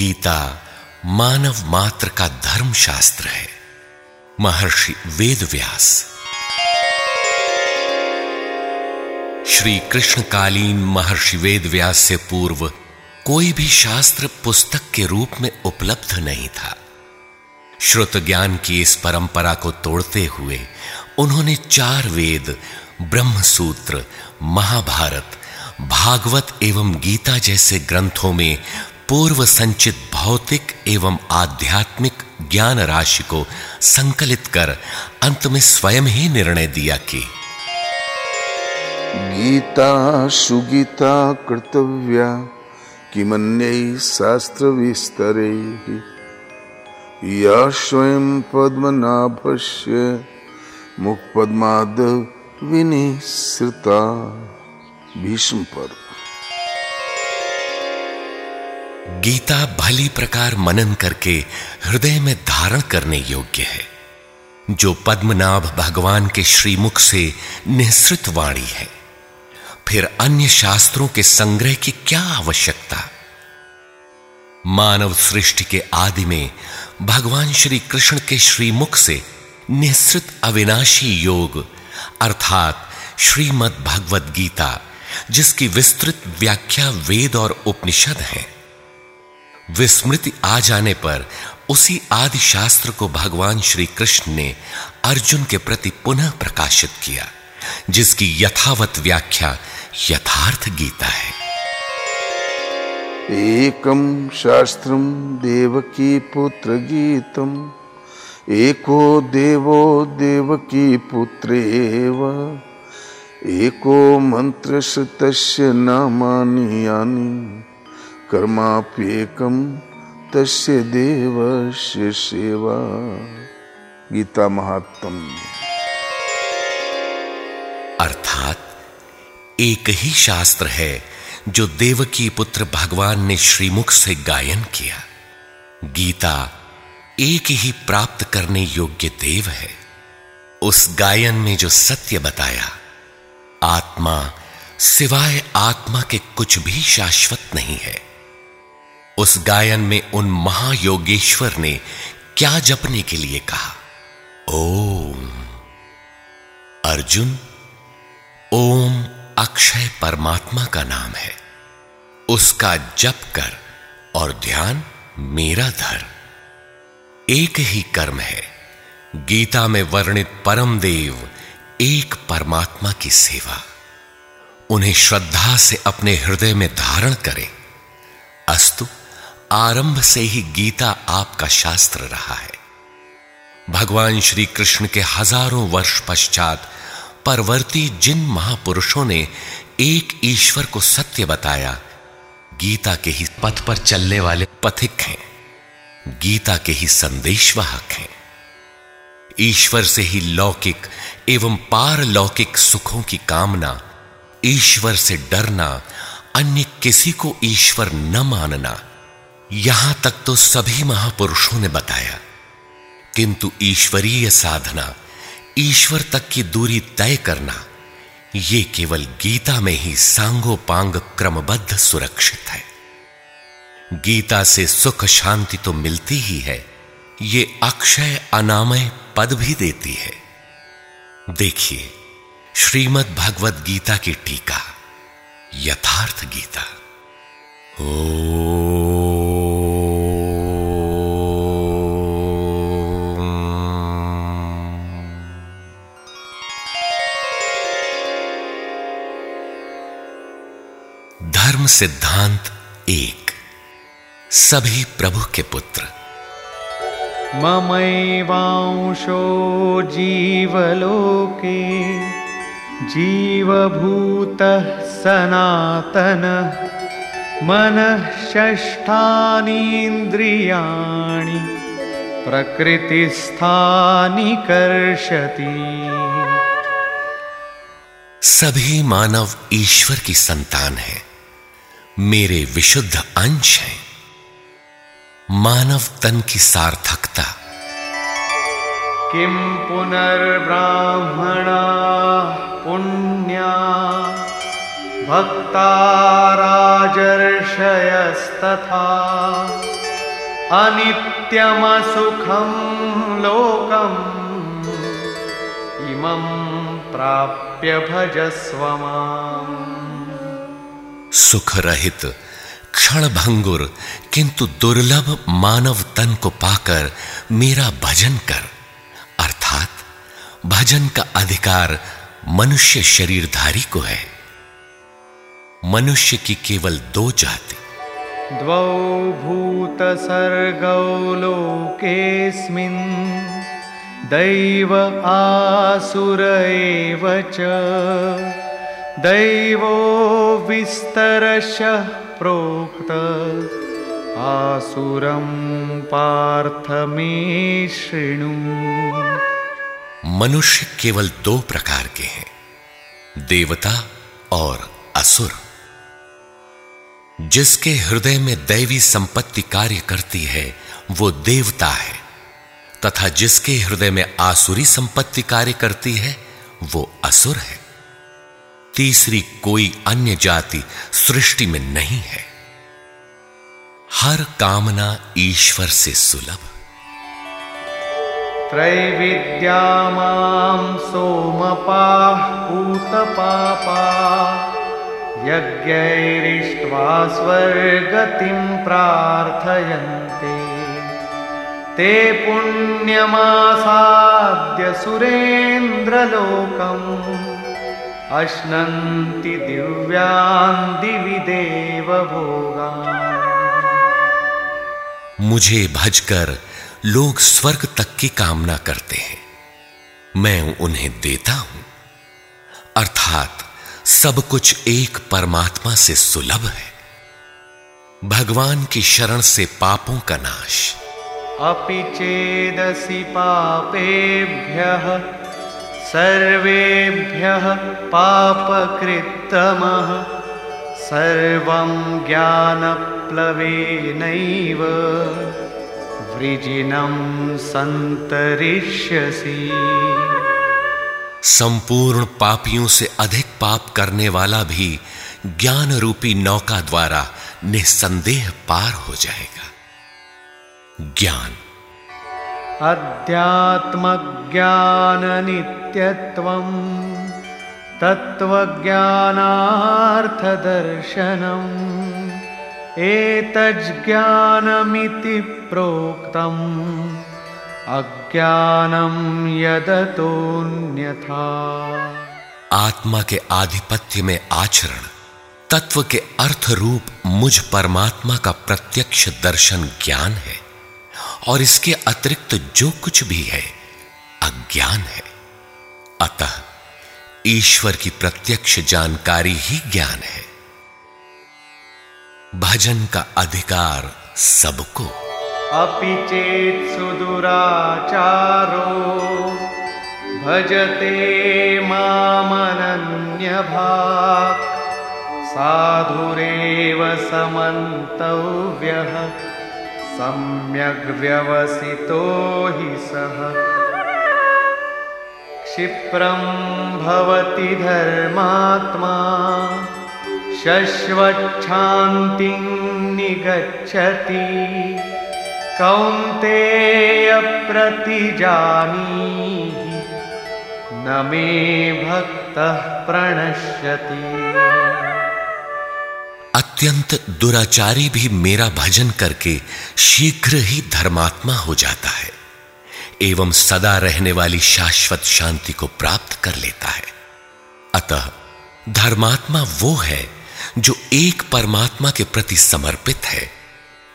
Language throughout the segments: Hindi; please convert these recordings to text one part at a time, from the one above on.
गीता मानव मात्र का धर्म शास्त्र है। महर्षि वेदव्यास। श्री कृष्णकालीन महर्षि वेदव्यास से पूर्व कोई भी शास्त्र पुस्तक के रूप में उपलब्ध नहीं था। श्रुत ज्ञान की इस परंपरा को तोड़ते हुए उन्होंने चार वेद ब्रह्म सूत्र महाभारत, भागवत एवं गीता जैसे ग्रंथों में पूर्व संचित भौतिक एवं आध्यात्मिक ज्ञान राशि को संकलित कर अंत में स्वयं ही निर्णय दिया कि। गीता, सुगीता, कर्तव्या शास्त्र विस्तरे या स्वयं पद्मनाभस्य मुख पद्माद विनिश्रिता भीष्म पर गीता भली प्रकार मनन करके हृदय में धारण करने योग्य है, जो पद्मनाभ भगवान के श्रीमुख से निःसृत वाणी है। फिर अन्य शास्त्रों के संग्रह की क्या आवश्यकता? मानव सृष्टि के आदि में भगवान श्री कृष्ण के श्रीमुख से निःसृत अविनाशी योग, अर्थात श्रीमद् भगवद गीता, जिसकी विस्तृत व्याख्या वेद और उपनिषद है। विस्मृति आ जाने पर उसी आदि शास्त्र को भगवान श्री कृष्ण ने अर्जुन के प्रति पुनः प्रकाशित किया, जिसकी यथावत व्याख्या यथार्थ गीता है। एकम शास्त्रम देवकी पुत्र गीतम एको देवो देवकी पुत्रेव, एको मंत्र नामानि यानि। कर्माप्येकम तस्य देवस्य सेवा। गीता महात्म। अर्थात एक ही शास्त्र है जो देवकी पुत्र भगवान ने श्रीमुख से गायन किया। गीता एक ही प्राप्त करने योग्य देव है। उस गायन में जो सत्य बताया, आत्मा सिवाय आत्मा के कुछ भी शाश्वत नहीं है। उस गायन में उन महायोगेश्वर ने क्या जपने के लिए कहा? ओम। अर्जुन, ओम अक्षय परमात्मा का नाम है। उसका जप कर और ध्यान मेरा धर। एक ही कर्म है। गीता में वर्णित परम देव एक परमात्मा की सेवा। उन्हें श्रद्धा से अपने हृदय में धारण करें। अस्तु। आरंभ से ही गीता आपका शास्त्र रहा है। भगवान श्री कृष्ण के हज़ारों वर्ष पश्चात परवर्ती जिन महापुरुषों ने एक ईश्वर को सत्य बताया, गीता के ही पथ पर चलने वाले पथिक हैं, गीता के ही संदेशवाहक हैं। ईश्वर से ही लौकिक एवं पारलौकिक सुखों की कामना, ईश्वर से डरना, अन्य किसी को ईश्वर न मानना यहाँ तक तो सभी महापुरुषों ने बताया, किंतु ईश्वरीय साधना, ईश्वर तक की दूरी तय करना, ये केवल गीता में ही सांगो पांग क्रमबद्ध सुरक्षित है। गीता से सुख शांति तो मिलती ही है, ये अक्षय अनामय पद भी देती है। देखिए, श्रीमद् भगवत गीता की टीका, यथार्थ गीता। ओ सिद्धांत एक। सभी प्रभु के पुत्र। ममैवांशो जीवलोके जीवभूत सनातन। मनः षष्ठानीन्द्रियाणि प्रकृतिस्थानि कर्षति। सभी मानव ईश्वर की संतान है। मेरे विशुद्ध अंश हैं। मानव तन की सार्थकता। किं पुनर्ब्राह्मणा पुण्या राजर्षयस्तथा। अनित्यमसुखं लोकम् इमं प्राप्य भजस्व सुख रहित क्षण भंगुर किंतु दुर्लभ मानव तन को पाकर मेरा भजन कर। अर्थात, भजन का अधिकार मनुष्य शरीरधारी को है। मनुष्य की केवल दो जाति। द्वौ भूतसर्गौ लोकेऽस्मिन् दैव आसुर एव दैवो विस्तरशः प्रोक्त। आसुरं पार्थ मे मनुष्य केवल दो प्रकार के हैं, देवता और असुर। जिसके हृदय में दैवी संपत्ति कार्य करती है, वो देवता है, तथा जिसके हृदय में आसुरी संपत्ति कार्य करती है, वो असुर है। तीसरी कोई अन्य जाति सृष्टि में नहीं है। हर कामना ईश्वर से सुलभ। त्रैविद्या सोमपाः, पूतपापा, यज्ञैरिष्ट्वा स्वर्गतिं प्रार्थयन्ते। ते पुण्यमासाद्य सुरेन्द्रलोकम्। अश्नन्ति दिव्यान् दिवि देवभोगान् मुझे भजकर लोग स्वर्ग तक की कामना करते हैं। मैं उन्हें देता हूँ। अर्थात सब कुछ एक परमात्मा से सुलभ है। भगवान की शरण से पापों का नाश। अपि चेदसि पापेभ्यः सर्वेभ्यः पापकृत्तमः, सर्वं ज्ञानप्लवेनैव, वृजिनं सन्तरिष्यसि। संपूर्ण पापियों से अधिक पाप करने वाला भी ज्ञान रूपी नौका द्वारा निसंदेह पार हो जाएगा। ज्ञान। अध्यात्मज्ञाननित्यत्वं, तत्त्वज्ञानार्थदर्शनम्, एतज्ज्ञानमिति प्रोक्तम्, अज्ञानं यदतोऽन्यथा। आत्मा के आधिपत्य में आचरण तत्व के अर्थ रूप मुझ परमात्मा का प्रत्यक्ष दर्शन ज्ञान है। और इसके अतिरिक्त जो कुछ भी है, अज्ञान है। अतः ईश्वर की प्रत्यक्ष जानकारी ही ज्ञान है। भजन का अधिकार सबको। अपि चेत् सुदुराचारो, भजते मामनन्यभाक्, साधुरेव समन्तव्यः। सम्यग्व्यवसितो हि सः। क्षिप्रं भवति धर्मात्मा। शश्वच्छान्तिं निगच्छति। कौन्तेयप्रतिजानीहि। न मे भक्तः प्रणश्यति। अत्यंत दुराचारी भी मेरा भजन करके शीघ्र ही धर्मात्मा हो जाता है, एवं सदा रहने वाली शाश्वत शांति को प्राप्त कर लेता है। अतः धर्मात्मा वो है जो एक परमात्मा के प्रति समर्पित है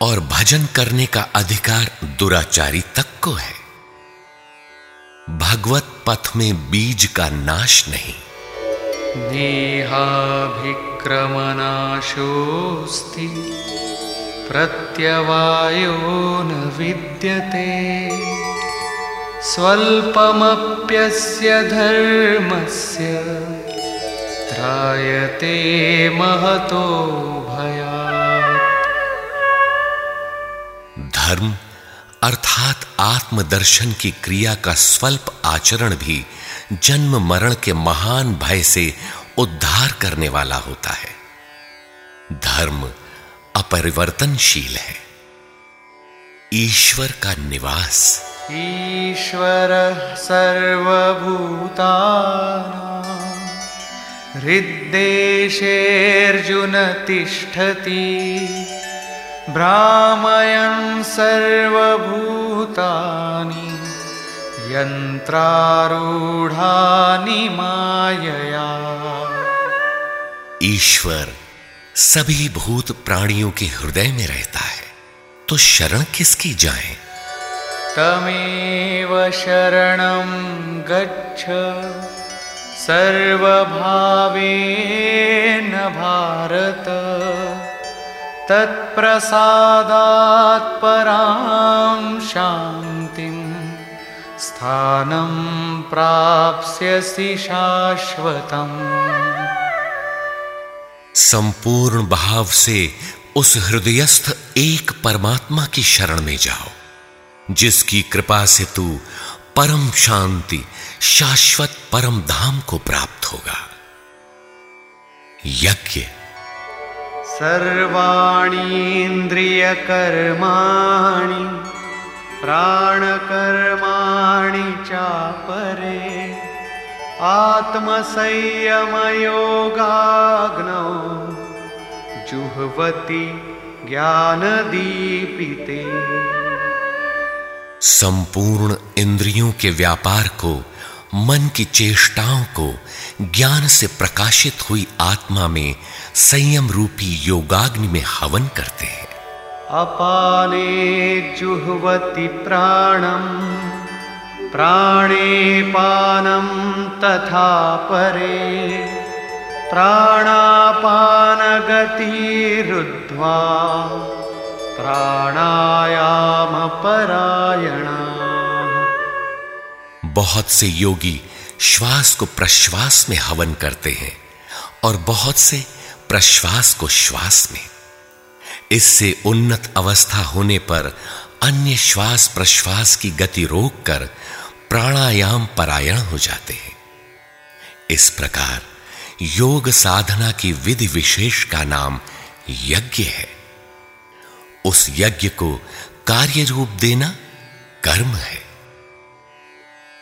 और भजन करने का अधिकार दुराचारी तक को है। भगवत पथ में बीज का नाश नहीं। नेहाभिक्रमनाशोऽस्ति। प्रत्यवायो न विद्यते। स्वल्पमप्यस्य धर्मस्य त्रायते महतो भयात्। धर्म अर्थात आत्मदर्शन की क्रिया का स्वल्प आचरण भी जन्म मरण के महान भय से उद्धार करने वाला होता है। धर्म अपरिवर्तनशील है। ईश्वर का निवास। ईश्वर सर्वभूतानां हृद्देशेऽर्जुन तिष्ठति। भ्रामयन् सर्वभूतानि यन्त्रारूढानि मायया। ईश्वर सभी भूत प्राणियों के हृदय में रहता है तो शरण किसकी जाए? तमेव शरण गच्छ सर्वभावेन भारत। तत्प्रसादात् परां शान्तिं स्थानं प्राप्स्यसि शाश्वतम्। संपूर्ण भाव से उस हृदयस्थ एक परमात्मा की शरण में जाओ जिसकी कृपा से तू परम शांति शाश्वत परम धाम को प्राप्त होगा। यज्ञ। सर्वाणीन्द्रियकर्माणि। प्राणकर्माणि चापरे। जुह्वति ज्ञानदीपिते। संपूर्ण इंद्रियों के व्यापार को, मन की चेष्टाओं को, ज्ञान से प्रकाशित हुई आत्मा में संयम रूपी योगाग्नि में हवन करते हैं। अपाने जुह्वति प्राणं प्राणे पानं तथा परे, प्राणापानगतिरुद्ध्वा, प्राणायामपरायणा। बहुत से योगी श्वास को प्रश्वास में हवन करते हैं और बहुत से प्रश्वास को श्वास में। इससे उन्नत अवस्था होने पर अन्य श्वास प्रश्वास की गति रोककर प्राणायाम परायण हो जाते हैं। इस प्रकार योग साधना की विधि विशेष का नाम यज्ञ है। उस यज्ञ को कार्य रूप देना कर्म है।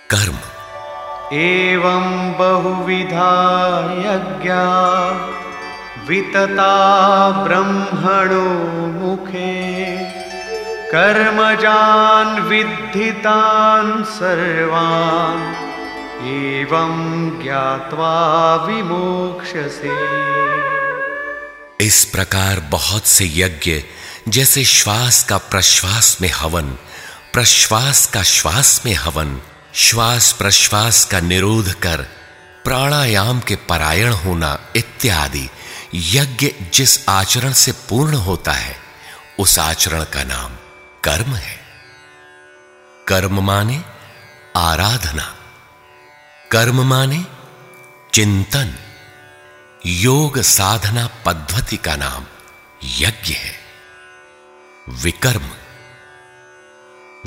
कर्म। एवं बहुविधा यज्ञा वितता ब्रह्मणो मुखे। कर्मजान् विद्धितान् सर्वान्। एवं ज्ञात्वा विमोक्ष्यसे इस प्रकार बहुत से यज्ञ, जैसे श्वास का प्रश्वास में हवन, प्रश्वास का श्वास में हवन, श्वास प्रश्वास का निरोध कर, प्राणायाम के परायण होना इत्यादि। यज्ञ जिस आचरण से पूर्ण होता है, उस आचरण का नाम कर्म है। कर्म माने आराधना। कर्म माने चिंतन। योग साधना पद्धति का नाम यज्ञ है। विकर्म।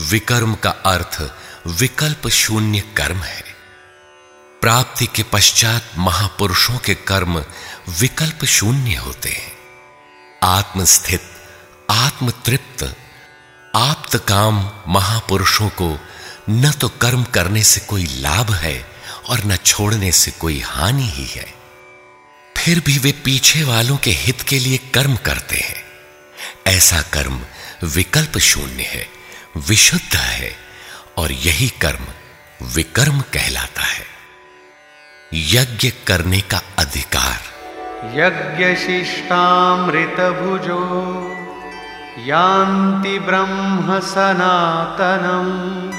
विकर्म का अर्थ विकल्प शून्य कर्म है। प्राप्ति के पश्चात महापुरुषों के कर्म विकल्प शून्य होते हैं। आत्मस्थित, आत्मतृप्त, आप्त काम महापुरुषों को न तो कर्म करने से कोई लाभ है और न छोड़ने से कोई हानि ही है। फिर भी वे पीछे वालों के हित के लिए कर्म करते हैं। ऐसा कर्म विकल्प शून्य है, विशुद्ध है और यही कर्म विकर्म कहलाता है। यज्ञ करने का अधिकार। यज्ञशिष्टामृतभुजो यान्ति ब्रह्म सनातनम्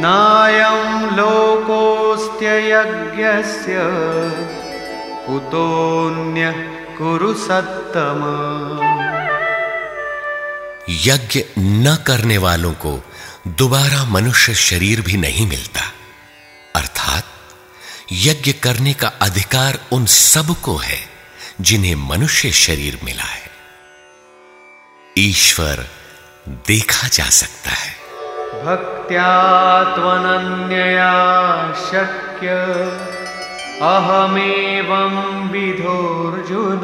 नायं लोकोऽस्त्ययज्ञस्य कुतोऽन्यः कुरु सत्तम। यज्ञ न करने वालों को दोबारा मनुष्य शरीर भी नहीं मिलता। यज्ञ करने का अधिकार उन सबको है, जिन्हें मनुष्य शरीर मिला है। ईश्वर देखा जा सकता है। भक्त्या त्वनन्यया शक्य, अहमेवं विधोऽर्जुन,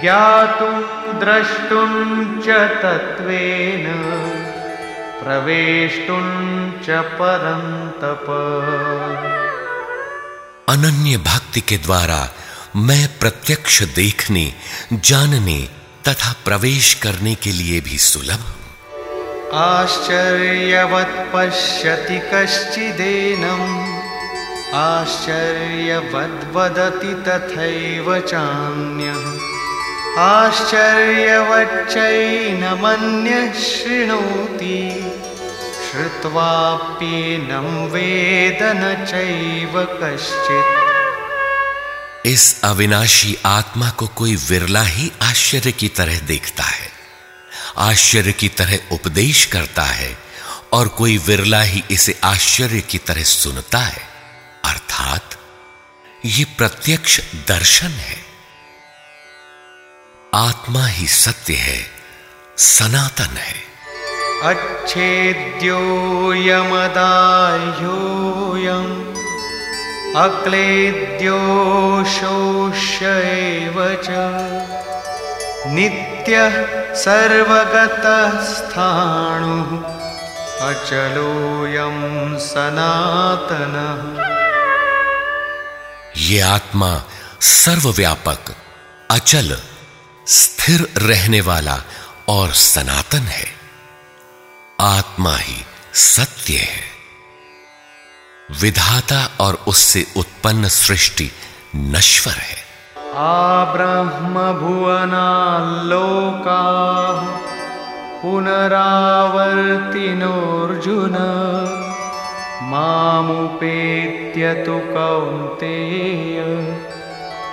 ज्ञातुं द्रष्टुं च तत्त्वेन, प्रवेष्टुं च परन्तप अनन्य भक्ति के द्वारा मैं प्रत्यक्ष देखने, जानने तथा प्रवेश करने के लिए भी सुलभ आश्चर्यवत् पश्यति कश्चिदेनम् आश्चर्यवद्वदति तथैव चान्यः। आश्चर्यवच्चैनमन्यः शृणोति कश्चित्। इस अविनाशी आत्मा को कोई विरला ही आश्चर्य की तरह देखता है, आश्चर्य की तरह उपदेश करता है, और कोई विरला ही इसे आश्चर्य की तरह सुनता है। अर्थात, ये प्रत्यक्ष दर्शन है। आत्मा ही सत्य है, सनातन है। अच्छेद्योऽयमदाह्योऽयम् अक्लेद्यो शोष्य एव च नित्यः सर्वगतः स्थाणुः अचलोऽयं सनातनः। ये आत्मा सर्वव्यापक, अचल, स्थिर रहने वाला और सनातन है। आत्मा ही सत्य है। विधाता और उससे उत्पन्न सृष्टि नश्वर है। आ ब्रह्म आब्रह्मभुवनाल्लोकाः पुनरावर्तिनोऽर्जुन। मामुपेत्य तु कौन्तेय।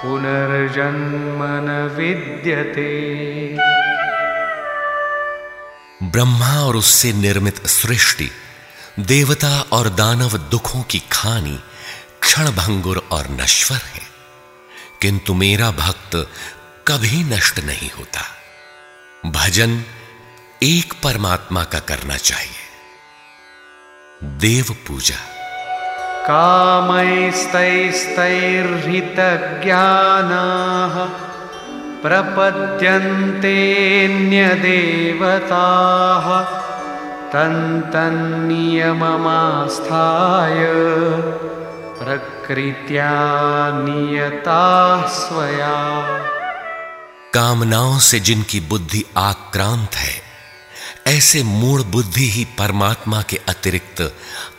पुनर्जन्म न विद्यते। ब्रह्मा और उससे निर्मित सृष्टि, देवता और दानव दुखों की खानी क्षण भंगुर और नश्वर है। किंतु मेरा भक्त कभी नष्ट नहीं होता। भजन एक परमात्मा का करना चाहिए। देव पूजा। काम कामैस्तैस्तैर्हितज्ञानाः प्रपद्यन्तेऽन्यदेवताः तन्तन्नियममास्थाय प्रकृत्या नियताः स्वया। कामनाओं से जिनकी बुद्धि आक्रांत है, ऐसे मूढ़ बुद्धि ही परमात्मा के अतिरिक्त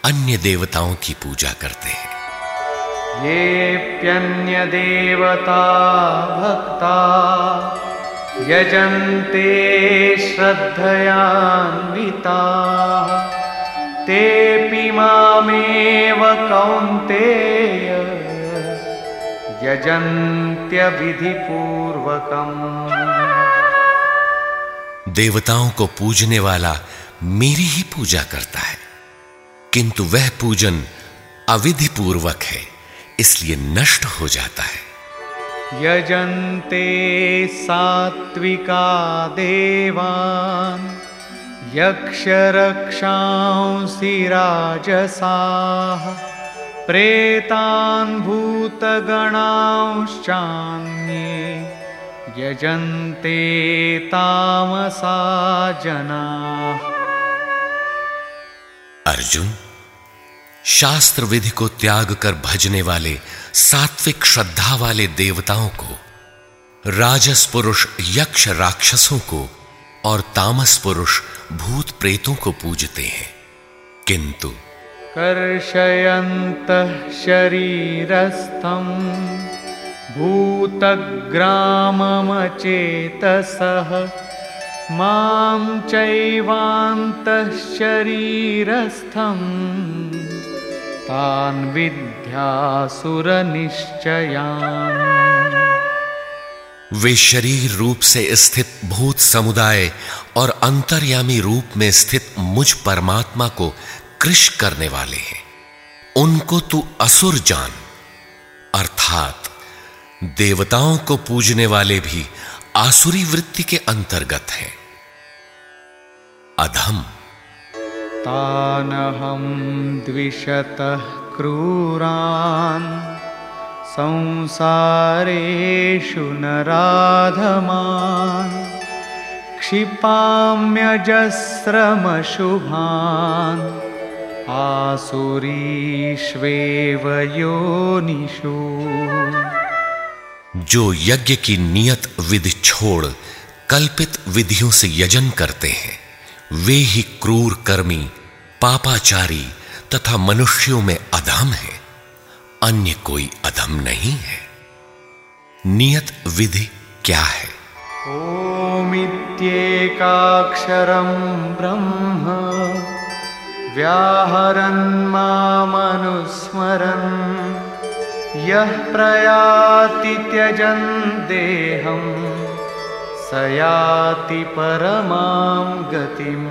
अन्य देवताओं की पूजा करते हैं। येऽप्यन्यदेवता भक्ता यजन्ते श्रद्धयान्विताः। तेऽपि मामेव कौन्तेय यजन्त्यविधिपूर्वकम्। देवताओं को पूजने वाला मेरी ही पूजा करता है, किंतु वह पूजन अविधि पूर्वक है। इसलिए नष्ट हो जाता है। यजन्ते सात्विका देवान् यक्षरक्षांसि राजसाः प्रेतान् भूतगणांश्चान्ये यजन्ते तामसा जनाः। अर्जुन शास्त्र विधि को त्याग कर भजने वाले, सात्विक श्रद्धा वाले देवताओं को, राजस पुरुष यक्ष राक्षसों को और तामस पुरुष भूत प्रेतों को पूजते हैं। किंतु कर्षयन्तः शरीरस्थं भूतग्राममचेतसः, माँ चैवान्तः शरीरस्थं तान् विद्यासुरनिश्चयान्। वे शरीर रूप से स्थित भूत समुदाय और अंतर्यामी रूप में स्थित मुझ परमात्मा को कृष करने वाले हैं। उनको तू असुर जान। अर्थात, देवताओं को पूजने वाले भी आसुरी वृत्ति के अंतर्गत हैं। अधम। तानहं द्विषतः क्रूरान्। संसारेषु नराधमान्। क्षिपाम्यजस्रमशुभान्। आसुरीष्वेव योनिषु। जो यज्ञ की नियत विधि छोड़ कल्पित विधियों से यजन करते हैं वे ही क्रूर कर्मी, पापाचारी तथा मनुष्यों में अधम है। अन्य कोई अधम नहीं है। नियत विधि क्या है? ओमित्येकाक्षरं ब्रह्म, व्याहरन् मामनुस्मरन्, यः प्रयाति त्यजन् देहं स याति परमां गतिम्।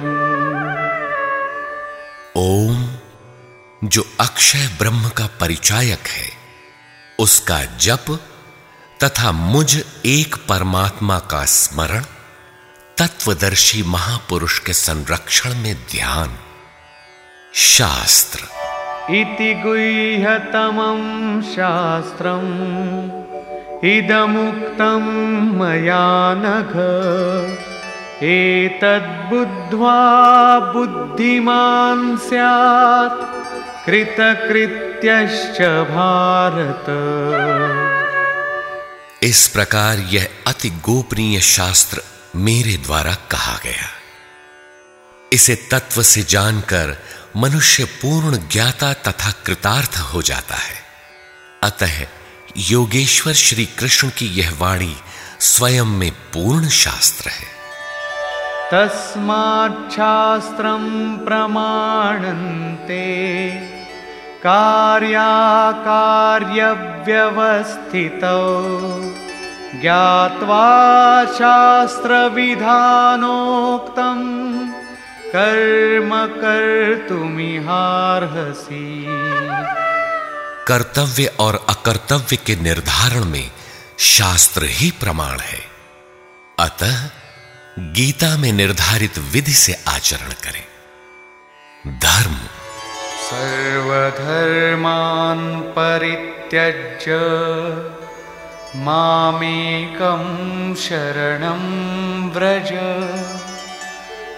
ओम जो अक्षय ब्रह्म का परिचायक है उसका जप तथा मुझ एक परमात्मा का स्मरण तत्वदर्शी महापुरुष के संरक्षण में ध्यान। शास्त्र। इति गुह्यतमं शास्त्रम्। इदमुक्तं मया नघ। एतद्बुद्ध्वा बुद्धिमान् स्यात्। कृतकृत्यश्च भारत। इस प्रकार यह अति गोपनीय शास्त्र मेरे द्वारा कहा गया। इसे तत्व से जानकर मनुष्य पूर्ण ज्ञाता तथा कृतार्थ हो जाता है। अतः योगेश्वर श्री कृष्ण की यह वाणी स्वयं में पूर्ण शास्त्र है। तस्माच्छास्त्रं प्रमाणन्ते कार्याकार्यव्यवस्थितौ ज्ञात्वा शास्त्रविधानोक्तं कर्म कर्तुमिहार्हसि। कर्तव्य और अकर्तव्य के निर्धारण में शास्त्र ही प्रमाण है। अतः गीता में निर्धारित विधि से आचरण करें। धर्म। सर्वधर्मान् परित्यज्य मामेकं शरणं व्रज।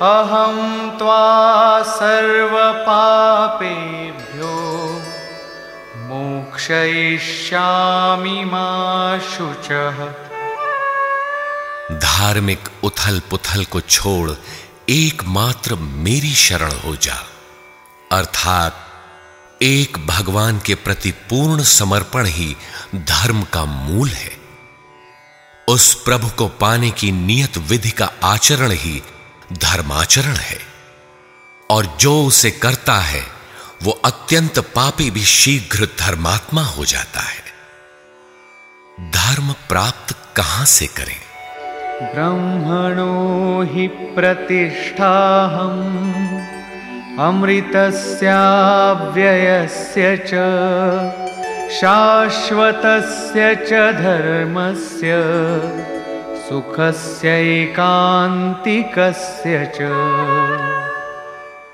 अहं त्वा सर्वपापेभ्यो मोक्षयिष्यामि मा शुचः। धार्मिक उथल पुथल को छोड़ एकमात्र मेरी शरण हो जा। अर्थात एक भगवान के प्रति पूर्ण समर्पण ही धर्म का मूल है। उस प्रभु को पाने की नियत विधि का आचरण ही धर्माचरण है। और जो उसे करता है वो अत्यंत पापी भी शीघ्र धर्मात्मा हो जाता है। धर्म प्राप्त कहाँ से करें? ब्रह्मणो हि प्रतिष्ठाहम्, अमृतस्याव्ययस्य च, शाश्वतस्य च धर्मस्य सुखस्यैकान्तिकस्य च।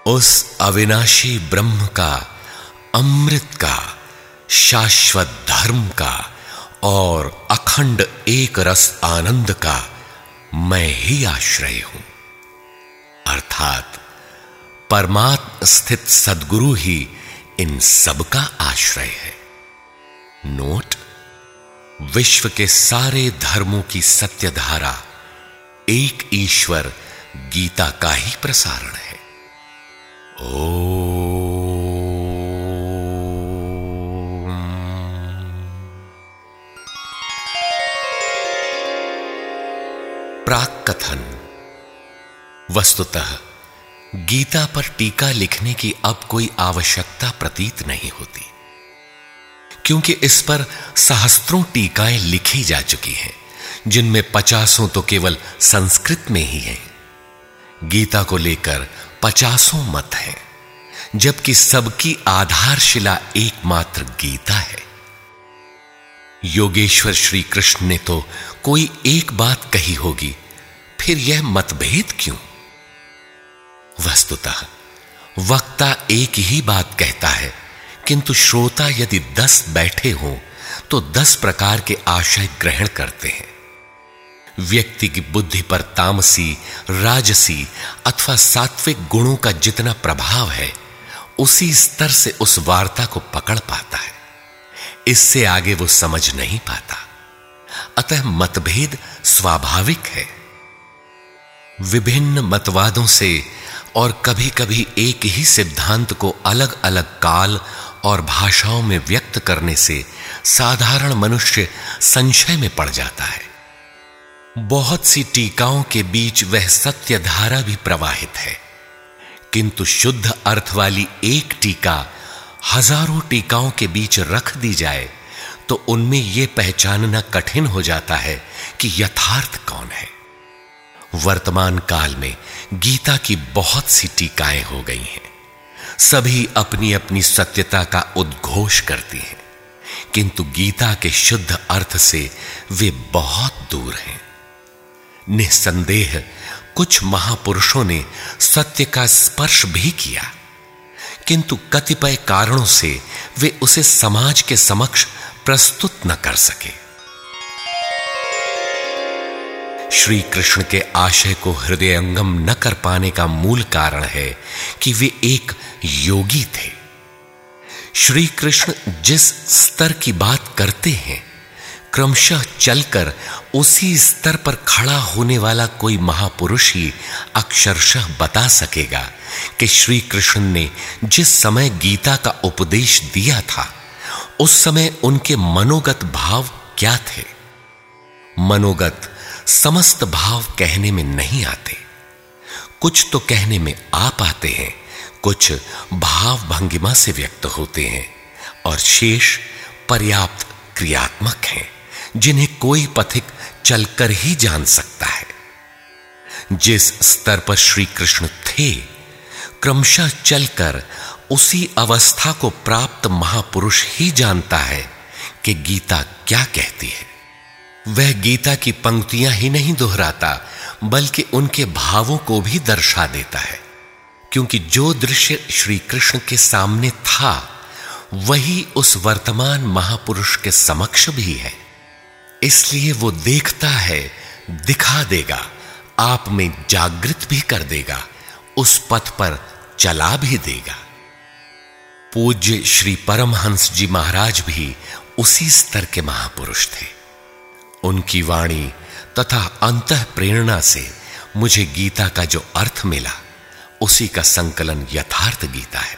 उस अविनाशी ब्रह्म का, अमृत का, शाश्वत धर्म का और अखंड एक रस आनंद का मैं ही आश्रय हूँ। अर्थात परमात्म स्थित सदगुरु ही इन सब का आश्रय है। नोट, विश्व के सारे धर्मों की सत्य धारा एक ईश्वर गीता का ही प्रसारण है। प्राक कथन वस्तुतः, गीता पर टीका लिखने की अब कोई आवश्यकता प्रतीत नहीं होती, क्योंकि इस पर सहस्त्रों टीकाएँ लिखी जा चुकी हैं, जिनमें पचासों तो केवल संस्कृत में ही हैं। गीता को लेकर पचासों मत हैं, जबकि सबकी आधारशिला एकमात्र गीता है। योगेश्वर श्री कृष्ण ने तो कोई एक बात कही होगी, फिर यह मतभेद क्यों? वस्तुतः, वक्ता एक ही बात कहता है, किंतु श्रोता यदि दस बैठे हों तो दस प्रकार के आशय ग्रहण करते हैं। व्यक्ति की बुद्धि पर तामसी, राजसी अथवा सात्विक गुणों का जितना प्रभाव है, उसी स्तर से उस वार्ता को पकड़ पाता है। इससे आगे वो समझ नहीं पाता। अतः मतभेद स्वाभाविक है। विभिन्न मतवादों से और कभी-कभी एक ही सिद्धांत को अलग-अलग काल और भाषाओं में व्यक्त करने से साधारण मनुष्य संशय में पड़ जाता है। बहुत सी टीकाओं के बीच वह सत्य धारा भी प्रवाहित है। किंतु शुद्ध अर्थ वाली एक टीका हज़ारों टीकाओं के बीच रख दी जाए तो उनमें यह पहचानना कठिन हो जाता है कि यथार्थ कौन है। वर्तमान काल में गीता की बहुत सी टीकाएँ हो गई हैं। सभी अपनी अपनी सत्यता का उद्घोष करती हैं, किंतु गीता के शुद्ध अर्थ से वे बहुत दूर हैं। निसंदेह कुछ महापुरुषों ने सत्य का स्पर्श भी किया। किंतु कतिपय कारणों से वे उसे समाज के समक्ष प्रस्तुत न कर सके। श्री कृष्ण के आशय को हृदयंगम न कर पाने का मूल कारण है कि वे एक योगी थे। श्री कृष्ण जिस स्तर की बात करते हैं क्रमशः चलकर उसी स्तर पर खड़ा होने वाला कोई महापुरुष ही अक्षरशः बता सकेगा कि श्री कृष्ण ने जिस समय गीता का उपदेश दिया था, उस समय उनके मनोगत भाव क्या थे? मनोगत समस्त भाव कहने में नहीं आते। कुछ तो कहने में आ पाते हैं, कुछ भाव भंगिमा से व्यक्त होते हैं और शेष पर्याप्त क्रियात्मक हैं। जिन्हें कोई पथिक चलकर ही जान सकता है। जिस स्तर पर श्री कृष्ण थे, क्रमशः चलकर उसी अवस्था को प्राप्त महापुरुष ही जानता है कि गीता क्या कहती है। वह गीता की पंक्तियाँ ही नहीं दोहराता, बल्कि उनके भावों को भी दर्शा देता है। क्योंकि जो दृश्य श्री कृष्ण के सामने था, वही उस वर्तमान महापुरुष के समक्ष भी है। इसलिए वो देखता है, दिखा देगा, आप में जागृत भी कर देगा, उस पथ पर चला भी देगा। पूज्य श्री परमहंस जी महाराज भी उसी स्तर के महापुरुष थे। उनकी वाणी तथा अंत प्रेरणा से मुझे गीता का जो अर्थ मिला, उसी का संकलन यथार्थ गीता है।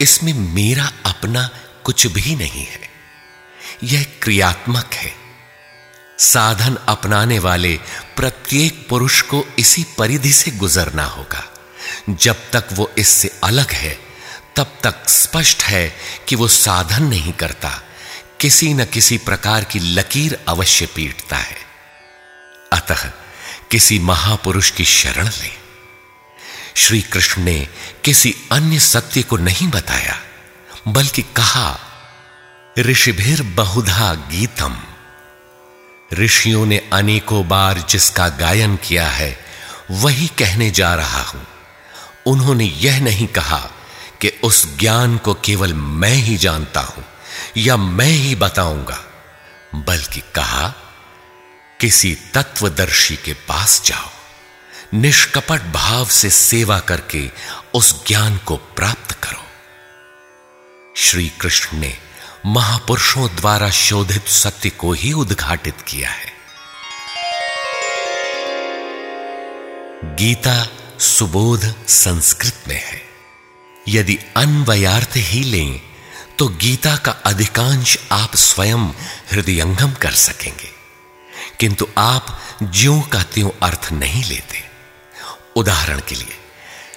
इसमें मेरा अपना कुछ भी नहीं है। यह क्रियात्मक है। साधन अपनाने वाले प्रत्येक पुरुष को इसी परिधि से गुजरना होगा। जब तक वो इससे अलग है, तब तक स्पष्ट है कि वो साधन नहीं करता। किसी न किसी प्रकार की लकीर अवश्य पीटता है। अतः किसी महापुरुष की शरण ले। श्री कृष्ण ने किसी अन्य सत्य को नहीं बताया, बल्कि कहा, ऋषिभिर बहुधा गीतम। ऋषियों ने अनेकों बार जिसका गायन किया है, वही कहने जा रहा हूँ। उन्होंने यह नहीं कहा कि उस ज्ञान को केवल मैं ही जानता हूँ या मैं ही बताऊँगा, बल्कि कहा, किसी तत्वदर्शी के पास जाओ, निष्कपट भाव से सेवा करके उस ज्ञान को प्राप्त करो। श्री कृष्ण ने महापुरुषों द्वारा शोधित सत्य को ही उद्घाटित किया है। गीता सुबोध संस्कृत में है। यदि अन्वयार्थ ही लें तो गीता का अधिकांश आप स्वयं हृदयंगम कर सकेंगे। किंतु आप ज्यों का त्यों अर्थ नहीं लेते। उदाहरण के लिए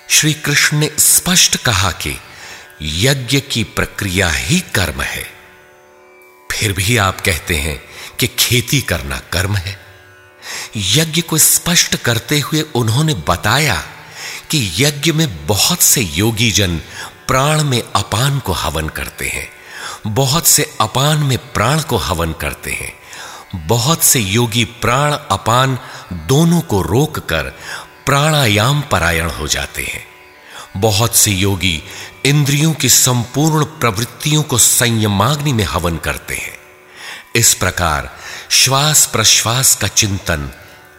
श्री कृष्ण ने स्पष्ट कहा कि यज्ञ की प्रक्रिया ही कर्म है। फिर भी आप कहते हैं कि खेती करना कर्म है। यज्ञ को स्पष्ट करते हुए उन्होंने बताया कि यज्ञ में बहुत से योगी जन प्राण में अपान को हवन करते हैं, बहुत से अपान में प्राण को हवन करते हैं, बहुत से योगी प्राण अपान दोनों को रोककर प्राणायाम परायण हो जाते हैं। बहुत से योगी इंद्रियों की संपूर्ण प्रवृत्तियों को संयमाग्नि में हवन करते हैं। इस प्रकार श्वास प्रश्वास का चिंतन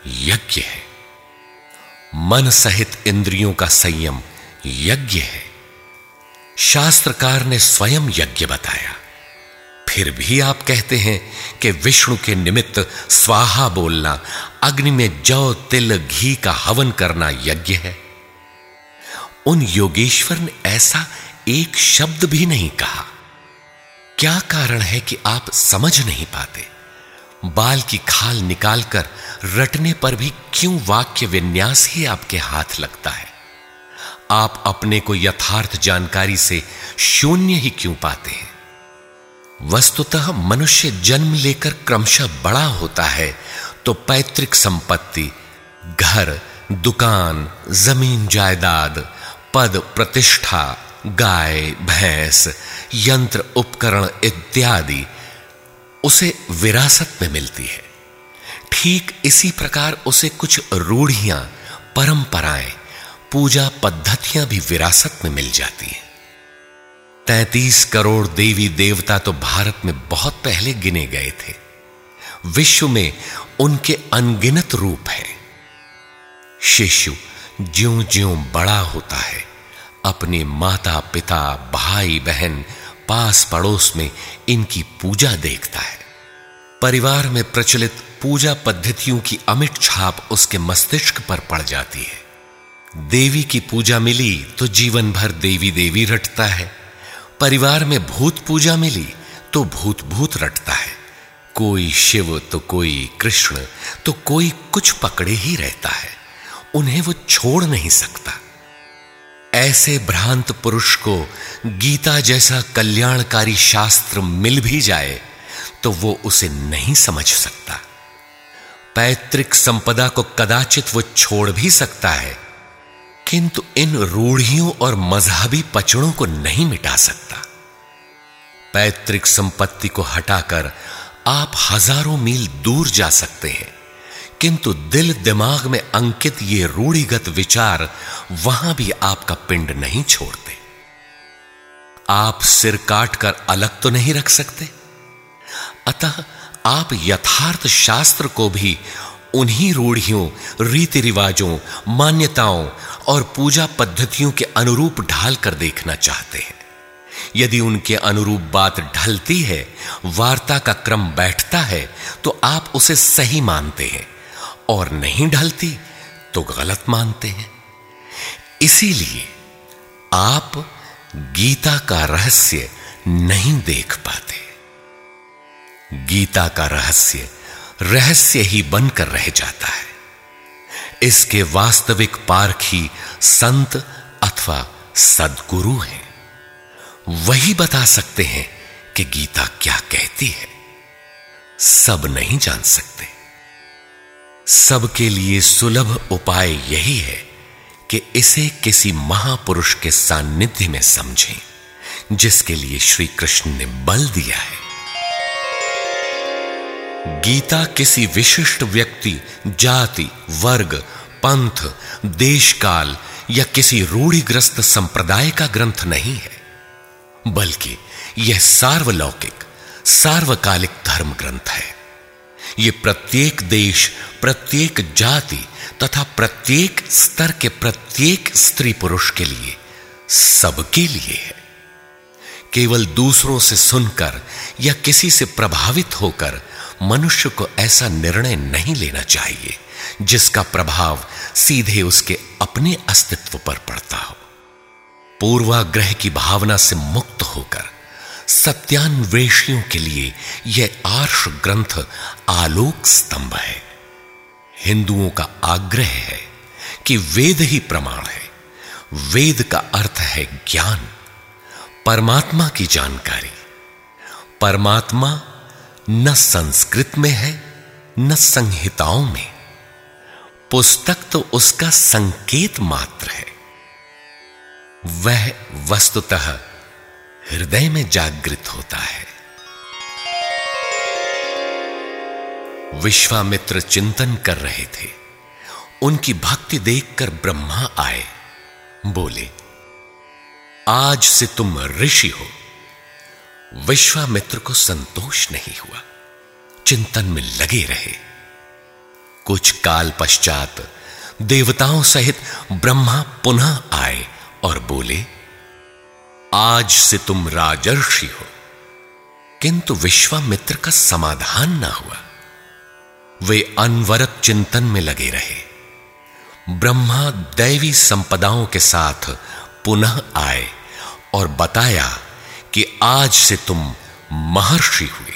यज्ञ है। मन सहित इंद्रियों का संयम यज्ञ है। शास्त्रकार ने स्वयं यज्ञ बताया। फिर भी आप कहते हैं कि विष्णु के निमित्त स्वाहा बोलना, अग्नि में जौ, तिल, घी का हवन करना यज्ञ है। उन योगेश्वर ने ऐसा एक शब्द भी नहीं कहा। क्या कारण है कि आप समझ नहीं पाते? बाल की खाल निकालकर रटने पर भी क्यों वाक्य विन्यास ही आपके हाथ लगता है? आप अपने को यथार्थ जानकारी से शून्य ही क्यों पाते हैं? वस्तुतः मनुष्य जन्म लेकर क्रमशः बड़ा होता है तो पैतृक संपत्ति, घर, दुकान, ज़मीन, जायदाद पद प्रतिष्ठा, गाय, भैंस, यंत्र, उपकरण इत्यादि उसे विरासत में मिलती है। ठीक इसी प्रकार उसे कुछ रूढ़ियाँ, परंपराएँ, पूजा पद्धतियाँ भी विरासत में मिल जाती हैं। तैतीस करोड़ देवी देवता तो भारत में बहुत पहले गिने गए थे। विश्व में उनके अनगिनत रूप हैं। शिशु ज्यो ज्यो बड़ा होता है अपने माता, पिता, भाई, बहन, पास पड़ोस में इनकी पूजा देखता है। परिवार में प्रचलित पूजा पद्धतियों की अमिट छाप उसके मस्तिष्क पर पड़ जाती है। देवी की पूजा मिली तो जीवन भर देवी देवी रटता है। परिवार में भूत पूजा मिली तो भूत भूत रटता है। कोई शिव तो कोई कृष्ण तो कोई कुछ पकड़े ही रहता है। उन्हें वो छोड़ नहीं सकता। ऐसे भ्रांत पुरुष को गीता जैसा कल्याणकारी शास्त्र मिल भी जाए तो वो उसे नहीं समझ सकता। पैतृक संपदा को कदाचित वो छोड़ भी सकता है, किंतु इन रूढ़ियों और मजहबी पचड़ों को नहीं मिटा सकता। पैतृक संपत्ति को हटाकर आप हज़ारों मील दूर जा सकते हैं। किंतु दिल दिमाग में अंकित ये रूढ़िगत विचार वहाँ भी आपका पिंड नहीं छोड़ते। आप सिर काट कर अलग तो नहीं रख सकते। अतः आप यथार्थ शास्त्र को भी उन्हीं रूढ़ियों रीति रिवाजों मान्यताओं और पूजा पद्धतियों के अनुरूप ढाल कर देखना चाहते हैं। यदि उनके अनुरूप बात ढलती है, वार्ता का क्रम बैठता है तो आप उसे सही मानते हैं। और नहीं ढलती तो गलत मानते हैं। इसीलिए आप गीता का रहस्य नहीं देख पाते। गीता का रहस्य रहस्य ही बनकर रह जाता है। इसके वास्तविक पारखी संत अथवा सदगुरु हैं। वही बता सकते हैं कि गीता क्या कहती है। सब नहीं जान सकते। सबके लिए सुलभ उपाय यही है कि इसे किसी महापुरुष के सानिध्य में समझें, जिसके लिए श्री कृष्ण ने बल दिया है। गीता किसी विशिष्ट व्यक्ति, जाति, वर्ग, पंथ देश काल या किसी रूढ़िग्रस्त संप्रदाय का ग्रंथ नहीं है, बल्कि यह सार्वलौकिक, सार्वकालिक धर्म ग्रंथ है। ये प्रत्येक देश, प्रत्येक जाति तथा प्रत्येक स्तर के प्रत्येक स्त्री पुरुष के लिए सबके लिए है। केवल दूसरों से सुनकर या किसी से प्रभावित होकर मनुष्य को ऐसा निर्णय नहीं लेना चाहिए, जिसका प्रभाव सीधे उसके अपने अस्तित्व पर पड़ता हो। पूर्वाग्रह की भावना से मुक्त होकर सत्यान्वेषियों के लिए यह आर्ष ग्रंथ आलोक स्तंभ है। हिंदुओं का आग्रह है कि वेद ही प्रमाण है। वेद का अर्थ है ज्ञान, परमात्मा की जानकारी। परमात्मा न संस्कृत में है, न संहिताओं में। पुस्तक तो उसका संकेत मात्र है। वह वस्तुतः हृदय में जागृत होता है। विश्वामित्र चिंतन कर रहे थे। उनकी भक्ति देखकर ब्रह्मा आए। बोले, आज से तुम ऋषि हो। विश्वामित्र को संतोष नहीं हुआ। चिंतन में लगे रहे। कुछ काल पश्चात देवताओं सहित ब्रह्मा पुनः आए और बोले आज से तुम राजर्षि हो। किंतु विश्वामित्र का समाधान ना हुआ। वे अनवरत चिंतन में लगे रहे। ब्रह्मा दैवी संपदाओं के साथ पुनः आए और बताया कि आज से तुम महर्षि हुए।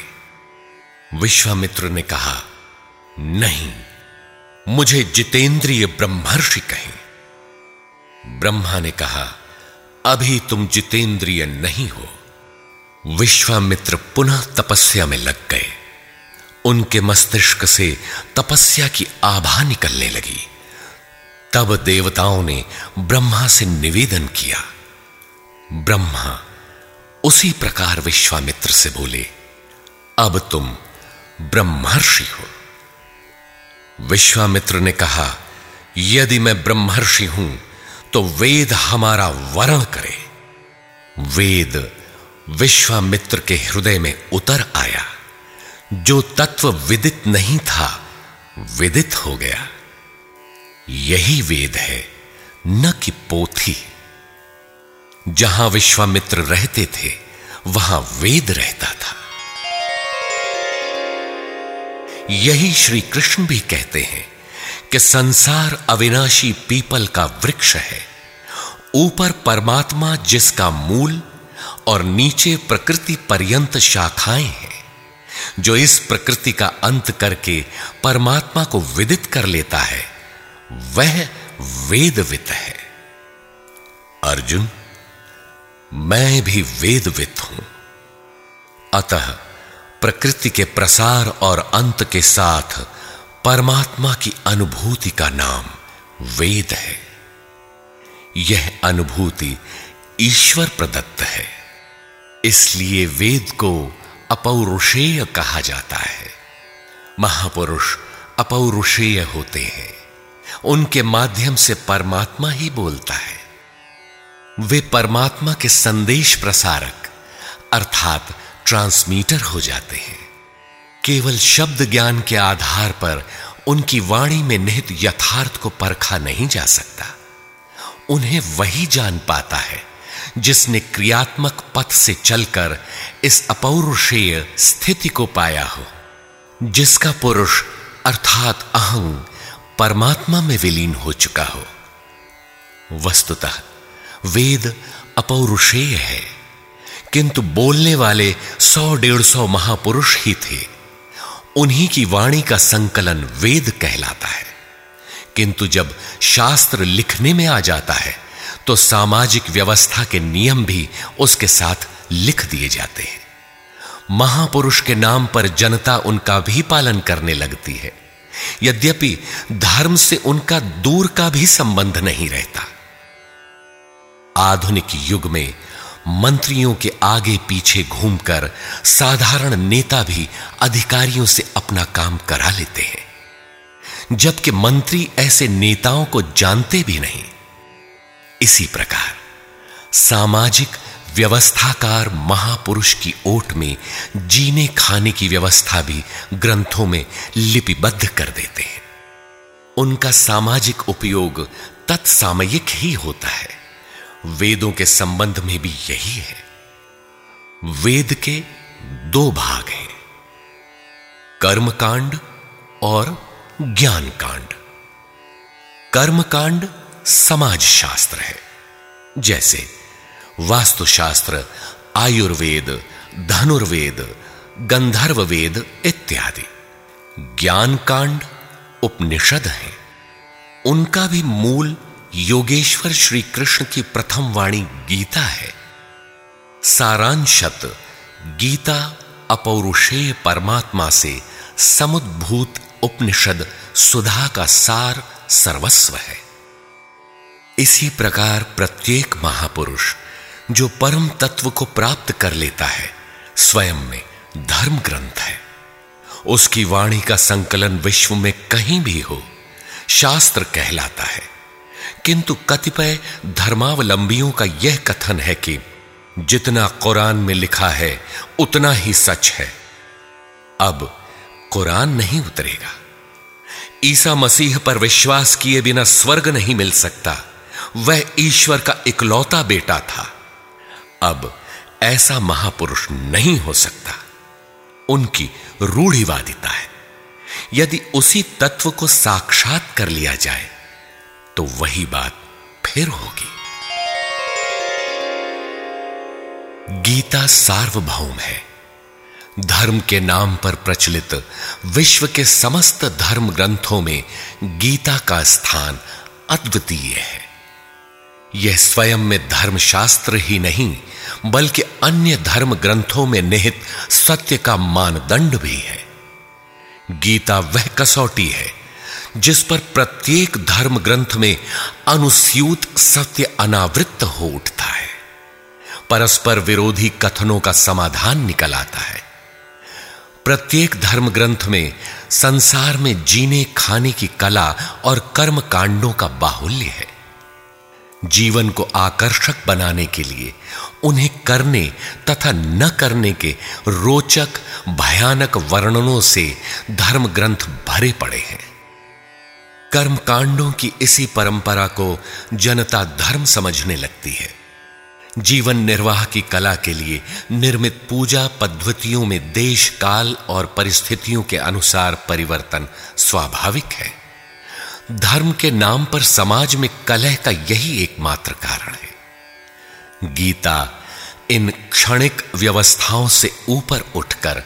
विश्वामित्र ने कहा, नहीं, मुझे जितेंद्रिय ब्रह्मर्षि कहें। ब्रह्मा ने कहा अभी तुम जितेंद्रिय नहीं हो। विश्वामित्र पुनः तपस्या में लग गए। उनके मस्तिष्क से तपस्या की आभा निकलने लगी। तब देवताओं ने ब्रह्मा से निवेदन किया। ब्रह्मा, उसी प्रकार विश्वामित्र से बोले, अब तुम ब्रह्मर्षि हो। विश्वामित्र ने कहा, यदि मैं ब्रह्मर्षि हूँ तो वेद हमारा वरण करे। वेद विश्वामित्र के हृदय में उतर आया। जो तत्व विदित नहीं था, विदित हो गया। यही वेद है, न कि पोथी। जहाँ विश्वामित्र रहते थे, वहाँ वेद रहता था। यही श्री कृष्ण भी कहते हैं कि संसार अविनाशी पीपल का वृक्ष है। ऊपर परमात्मा जिसका मूल और नीचे प्रकृति पर्यंत शाखाएँ हैं, जो इस प्रकृति का अंत करके परमात्मा को विदित कर लेता है, वह वेदवित है। अर्जुन, मैं भी वेदवित हूँ। अतः प्रकृति के प्रसार और अंत के साथ परमात्मा की अनुभूति का नाम वेद है। यह अनुभूति ईश्वर प्रदत्त है। इसलिए वेद को अपौरुषेय कहा जाता है। महापुरुष अपौरुषेय होते हैं। उनके माध्यम से परमात्मा ही बोलता है। वे परमात्मा के संदेश प्रसारक, अर्थात ट्रांसमीटर हो जाते हैं। केवल शब्द ज्ञान के आधार पर उनकी वाणी में निहित यथार्थ को परखा नहीं जा सकता। उन्हें वही जान पाता है जिसने क्रियात्मक पथ से चलकर इस अपौरुषेय स्थिति को पाया हो, जिसका पुरुष अर्थात अहं परमात्मा में विलीन हो चुका हो। वस्तुतः वेद अपौरुषेय है, किंतु बोलने वाले सौ डेढ़ सौ महापुरुष ही थे। उन्हीं की वाणी का संकलन वेद कहलाता है। किंतु जब शास्त्र लिखने में आ जाता है तो सामाजिक व्यवस्था के नियम भी उसके साथ लिख दिए जाते हैं। महापुरुष के नाम पर जनता उनका भी पालन करने लगती है। यद्यपि धर्म से उनका दूर का भी संबंध नहीं रहता। आधुनिक युग में मंत्रियों के आगे पीछे घूमकर साधारण नेता भी अधिकारियों से अपना काम करा लेते हैं। जबकि मंत्री ऐसे नेताओं को जानते भी नहीं। इसी प्रकार, सामाजिक व्यवस्थाकार महापुरुष की ओट में जीने खाने की व्यवस्था भी ग्रंथों में लिपिबद्ध कर देते हैं। उनका सामाजिक उपयोग तत्सामयिक ही होता है। वेदों के संबंध में भी यही है। वेद के दो भाग हैं। कर्मकांड और ज्ञान कांड कर्मकांड समाज शास्त्र है। जैसे वास्तुशास्त्र, आयुर्वेद, धनुर्वेद गंधर्व वेद इत्यादि। ज्ञान कांड उपनिषद है। उनका भी मूल योगेश्वर श्री कृष्ण की प्रथम वाणी गीता है। सारांशत, गीता अपौरुषेय परमात्मा से समुद्भूत उपनिषद सुधा का सार सर्वस्व है। इसी प्रकार प्रत्येक महापुरुष जो परम तत्व को प्राप्त कर लेता है, स्वयं में धर्म ग्रंथ है। उसकी वाणी का संकलन विश्व में कहीं भी हो, शास्त्र कहलाता है। किंतु कतिपय धर्मावलंबियों का यह कथन है कि जितना कुरान में लिखा है, उतना ही सच है। अब कुरान नहीं उतरेगा। ईसा मसीह पर विश्वास किए बिना स्वर्ग नहीं मिल सकता। वह ईश्वर का इकलौता बेटा था। अब ऐसा महापुरुष नहीं हो सकता। उनकी रूढ़िवादिता है। यदि उसी तत्व को साक्षात कर लिया जाए तो वही बात फिर होगी। गीता सार्वभौम है। धर्म के नाम पर प्रचलित विश्व के समस्त धर्म ग्रंथों में गीता का स्थान अद्वितीय है। यह स्वयं में धर्मशास्त्र ही नहीं, बल्कि अन्य धर्म ग्रंथों में निहित सत्य का मानदंड भी है। गीता वह कसौटी है जिस पर प्रत्येक धर्म ग्रंथ में अनुस्यूत सत्य अनावृत हो उठता है। परस्पर विरोधी कथनों का समाधान निकल आता है। प्रत्येक धर्म ग्रंथ में संसार में जीने खाने की कला और कर्म कांडों का बाहुल्य है। जीवन को आकर्षक बनाने के लिए, उन्हें करने तथा न करने के रोचक, भयानक वर्णनों से धर्म ग्रंथ भरे पड़े हैं। कर्म कांडों की इसी परंपरा को जनता धर्म समझने लगती है। जीवन निर्वाह की कला के लिए निर्मित पूजा पद्धतियों में देश, काल और परिस्थितियों के अनुसार परिवर्तन स्वाभाविक है। धर्म के नाम पर समाज में कलह का यही एकमात्र कारण है। गीता इन क्षणिक व्यवस्थाओं से ऊपर उठकर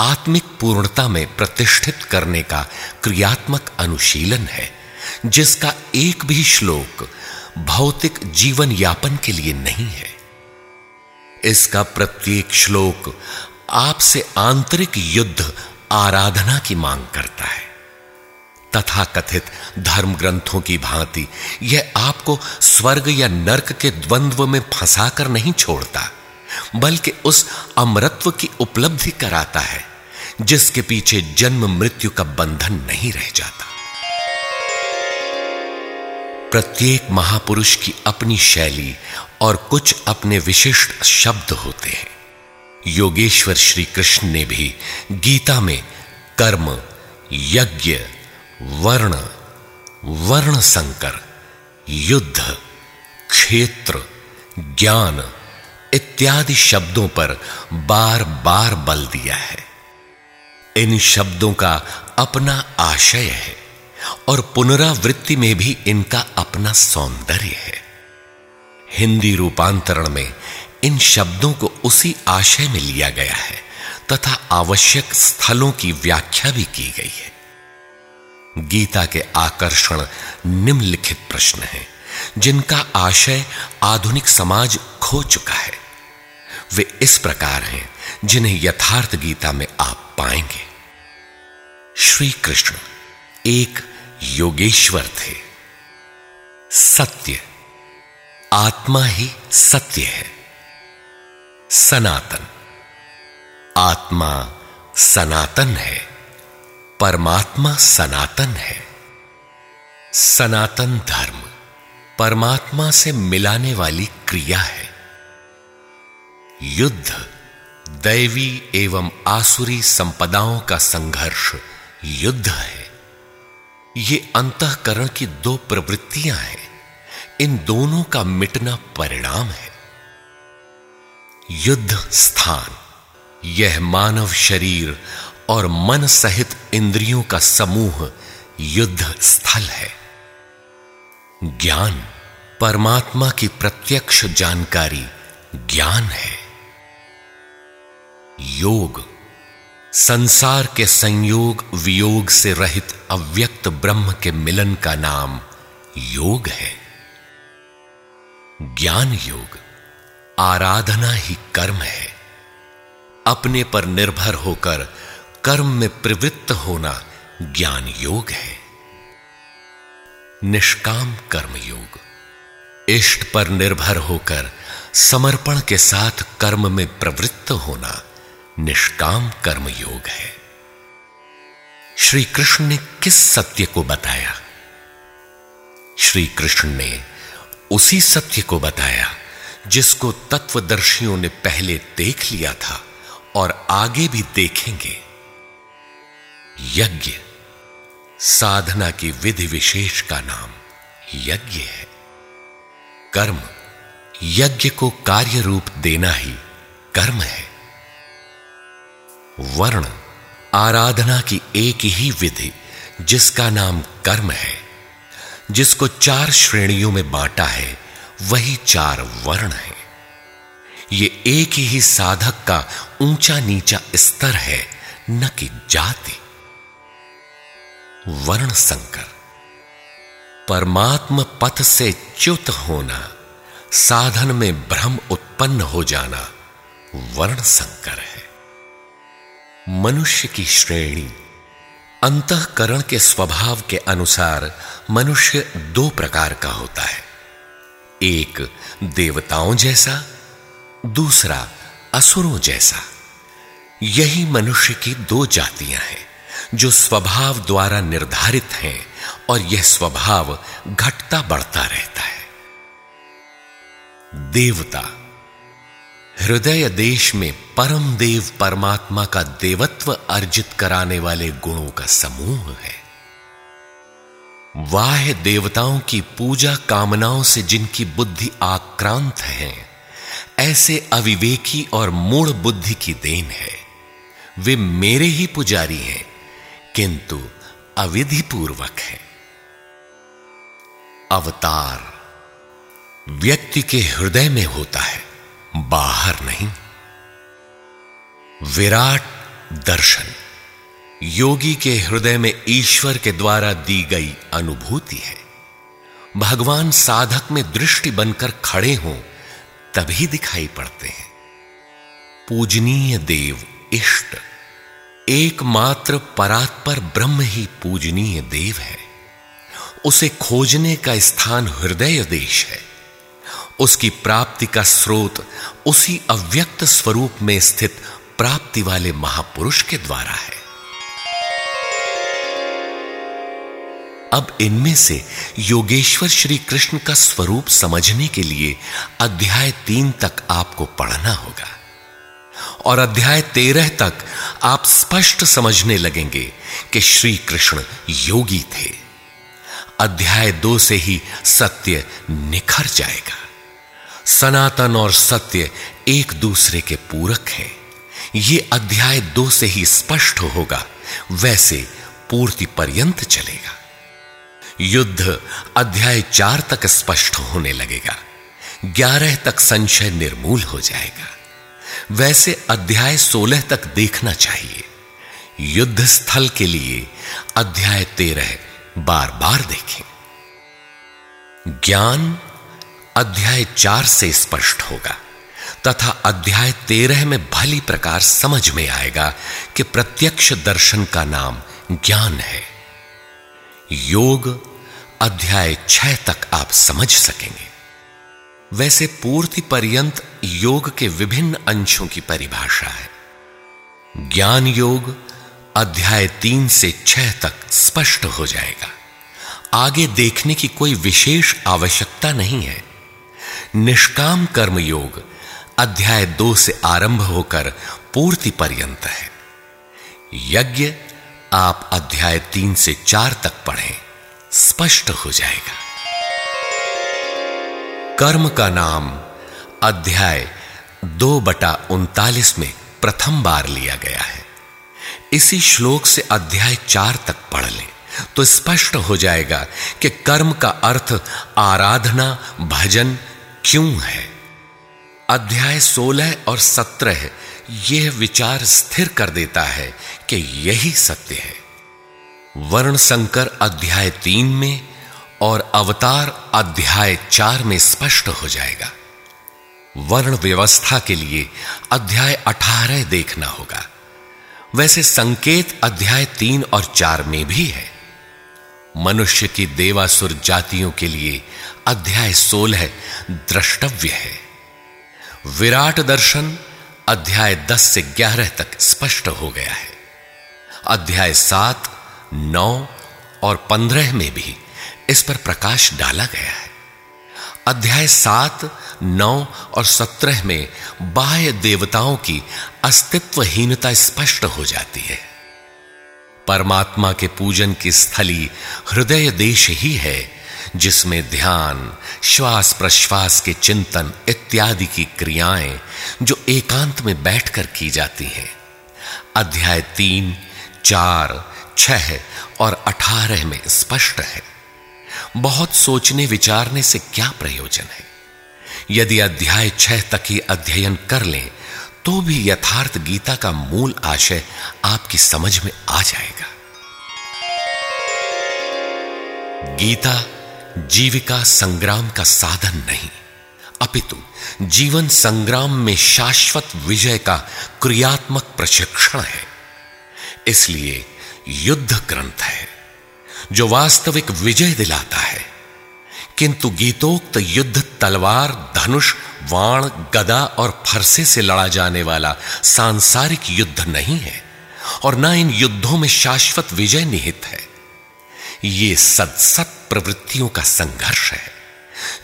आत्मिक पूर्णता में प्रतिष्ठित करने का क्रियात्मक अनुशीलन है, जिसका एक भी श्लोक भौतिक जीवन यापन के लिए नहीं है। इसका प्रत्येक श्लोक आपसे आंतरिक युद्ध आराधना की मांग करता है। तथा कथित धर्म ग्रंथों की भांति यह आपको स्वर्ग या नरक के द्वंद्व में फंसाकर नहीं छोड़ता। बल्कि उस अमरत्व की उपलब्धि कराता है, जिसके पीछे जन्म मृत्यु का बंधन नहीं रह जाता। प्रत्येक महापुरुष की अपनी शैली और कुछ अपने विशिष्ट शब्द होते हैं। योगेश्वर श्री कृष्ण ने भी गीता में कर्म, यज्ञ, वर्ण वर्ण संकर युद्ध, क्षेत्र, ज्ञान इत्यादि शब्दों पर बार बार बल दिया है। इन शब्दों का अपना आशय है और पुनरावृत्ति में भी इनका अपना सौंदर्य है। हिंदी रूपांतरण में इन शब्दों को उसी आशय में लिया गया है तथा आवश्यक स्थलों की व्याख्या भी की गई है। गीता के आकर्षण निम्नलिखित प्रश्न हैं। जिनका आशय आधुनिक समाज खो चुका है, वे इस प्रकार हैं जिन्हें यथार्थ गीता में आप पाएँगे। श्री कृष्ण एक योगेश्वर थे। सत्य, आत्मा ही सत्य है। सनातन, आत्मा सनातन है, परमात्मा सनातन है। सनातन धर्म। परमात्मा से मिलाने वाली क्रिया है। युद्ध, दैवी एवं आसुरी संपदाओं का संघर्ष युद्ध है। ये अंतकरण की दो प्रवृत्तियाँ हैं। इन दोनों का मिटना परिणाम है। युद्ध स्थान, यह मानव शरीर और मन सहित इंद्रियों का समूह युद्ध स्थल है। ज्ञान। परमात्मा की प्रत्यक्ष जानकारी ज्ञान है। योग। संसार के संयोग वियोग से रहित अव्यक्त ब्रह्म के मिलन का नाम योग है। ज्ञान योग। आराधना ही कर्म है। अपने पर निर्भर होकर कर्म में प्रवृत्त होना ज्ञान योग है। निष्काम कर्म योग इष्ट पर निर्भर होकर समर्पण के साथ कर्म में प्रवृत्त होना निष्काम कर्म योग है। श्री कृष्ण ने किस सत्य को बताया? श्री कृष्ण ने उसी सत्य को बताया, जिसको तत्वदर्शियों ने पहले देख लिया था और आगे भी देखेंगे। यज्ञ। साधना की विधि विशेष का नाम यज्ञ है। कर्म, यज्ञ को कार्य रूप देना ही कर्म है। वर्ण, आराधना की एक ही विधि जिसका नाम कर्म है, जिसको चार श्रेणियों में बांटा है, वही चार वर्ण है। ये एक ही साधक का ऊँचा नीचा स्तर है, न कि जाति। वर्ण संकर परमात्म पथ से च्युत होना, साधन में भ्रम उत्पन्न हो जाना वर्ण संकर है। मनुष्य की श्रेणी, अंतकरण के स्वभाव के अनुसार मनुष्य दो प्रकार का होता है। एक देवताओं जैसा, दूसरा असुरों जैसा। यही मनुष्य की दो जातियाँ हैं। जो स्वभाव द्वारा निर्धारित हैं और यह स्वभाव घटता बढ़ता रहता है। देवता, हृदय देश में परम देव परमात्मा का देवत्व अर्जित कराने वाले गुणों का समूह है। वाह देवताओं की पूजा कामनाओं से जिनकी बुद्धि आक्रांत है, ऐसे अविवेकी और मूढ़ बुद्धि की देन है। वे मेरे ही पुजारी हैं किंतु अविधि पूर्वक है। अवतार व्यक्ति के हृदय में होता है, बाहर नहीं। विराट दर्शन योगी के हृदय में ईश्वर के द्वारा दी गई अनुभूति है। भगवान साधक में दृष्टि बनकर खड़े हों, तभी दिखाई पड़ते हैं। पूजनीय देव इष्ट। एकमात्र परात्पर ब्रह्म ही पूजनीय देव है। उसे खोजने का स्थान हृदय देश है। उसकी प्राप्ति का स्रोत उसी अव्यक्त स्वरूप में स्थित प्राप्ति वाले महापुरुष के द्वारा है। अब इनमें से योगेश्वर श्री कृष्ण का स्वरूप समझने के लिए अध्याय तीन तक आपको पढ़ना होगा। और अध्याय तेरह तक आप स्पष्ट समझने लगेंगे कि श्री कृष्ण योगी थे। अध्याय दो से ही सत्य निखर जाएगा। सनातन और सत्य एक दूसरे के पूरक हैं। ये अध्याय दो से ही स्पष्ट होगा, वैसे पूर्ति पर्यंत चलेगा। युद्ध अध्याय चार तक स्पष्ट होने लगेगा। ग्यारह तक संशय निर्मूल हो जाएगा। वैसे अध्याय सोलह तक देखना चाहिए। युद्ध स्थल के लिए अध्याय तेरह बार बार देखें। ज्ञान अध्याय चार से स्पष्ट होगा, तथा अध्याय तेरह में भली प्रकार समझ में आएगा कि प्रत्यक्ष दर्शन का नाम ज्ञान है। योग अध्याय छह तक आप समझ सकेंगे। वैसे पूर्ति पर्यंत योग के विभिन्न अंशों की परिभाषा है। ज्ञान योग अध्याय तीन से छह तक स्पष्ट हो जाएगा। आगे देखने की कोई विशेष आवश्यकता नहीं है। निष्काम कर्म योग अध्याय दो से आरंभ होकर पूर्ति पर्यंत है। यज्ञ आप अध्याय तीन से चार तक पढ़ें, स्पष्ट हो जाएगा। कर्म का नाम अध्याय दो बटा उनतालीस में प्रथम बार लिया गया है। इसी श्लोक से अध्याय चार तक पढ़ लें तो स्पष्ट हो जाएगा कि कर्म का अर्थ आराधना, भजन क्यों है। अध्याय सोलह और सत्रह यह विचार स्थिर कर देता है कि यही सत्य है। वर्ण संकर अध्याय तीन में और अवतार अध्याय चार में स्पष्ट हो जाएगा। वर्ण व्यवस्था के लिए अध्याय अठारह देखना होगा। वैसे संकेत अध्याय तीन और चार में भी है। मनुष्य की देवासुर जातियों के लिए अध्याय सोलह द्रष्टव्य है। विराट दर्शन अध्याय दस से ग्यारह तक स्पष्ट हो गया है। अध्याय सात, नौ और पंद्रह में भी इस पर प्रकाश डाला गया है। अध्याय सात, नौ और सत्रह में बाह्य देवताओं की अस्तित्वहीनता स्पष्ट हो जाती है। परमात्मा के पूजन की स्थली हृदय देश ही है, जिसमें ध्यान, श्वास प्रश्वास के चिंतन इत्यादि की क्रियाएँ जो एकांत में बैठकर की जाती हैं। अध्याय तीन, चार, छह और अठारह में स्पष्ट है। बहुत सोचने, विचारने से क्या प्रयोजन है? यदि अध्याय छह तक ही अध्ययन कर लें तो भी यथार्थ गीता का मूल आशय आपकी समझ में आ जाएगा। गीता जीविका संग्राम का साधन नहीं, अपितु जीवन संग्राम में शाश्वत विजय का क्रियात्मक प्रशिक्षण है। इसलिए युद्ध ग्रंथ है। जो वास्तविक विजय दिलाता है। किंतु गीतोक्त युद्ध, तलवार, धनुष, वाण, गदा और फरसे से लड़ा जाने वाला सांसारिक युद्ध नहीं है और न इन युद्धों में शाश्वत विजय निहित है। ये सदसत प्रवृत्तियों का संघर्ष है,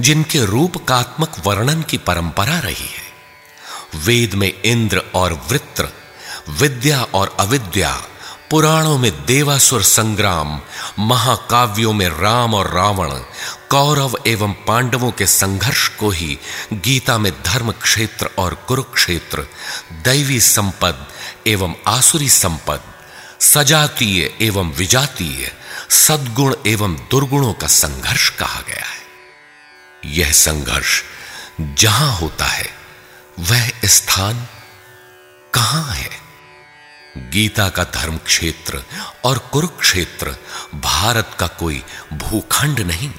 जिनके रूपकात्मक वर्णन की परंपरा रही है। वेद में इंद्र और वृत्र, विद्या और अविद्या पुराणों में देवासुर संग्राम, महाकाव्यों में राम और रावण, कौरव एवं पांडवों के संघर्ष को ही गीता में धर्म क्षेत्र और कुरुक्षेत्र, दैवी संपद एवं आसुरी संपद, सजातीय एवं विजातीय, सद्गुण एवं दुर्गुणों का संघर्ष कहा गया है। यह संघर्ष जहाँ होता है, वह स्थान कहाँ है? गीता का धर्म क्षेत्र और कुरुक्षेत्र भारत का कोई भूखंड नहीं,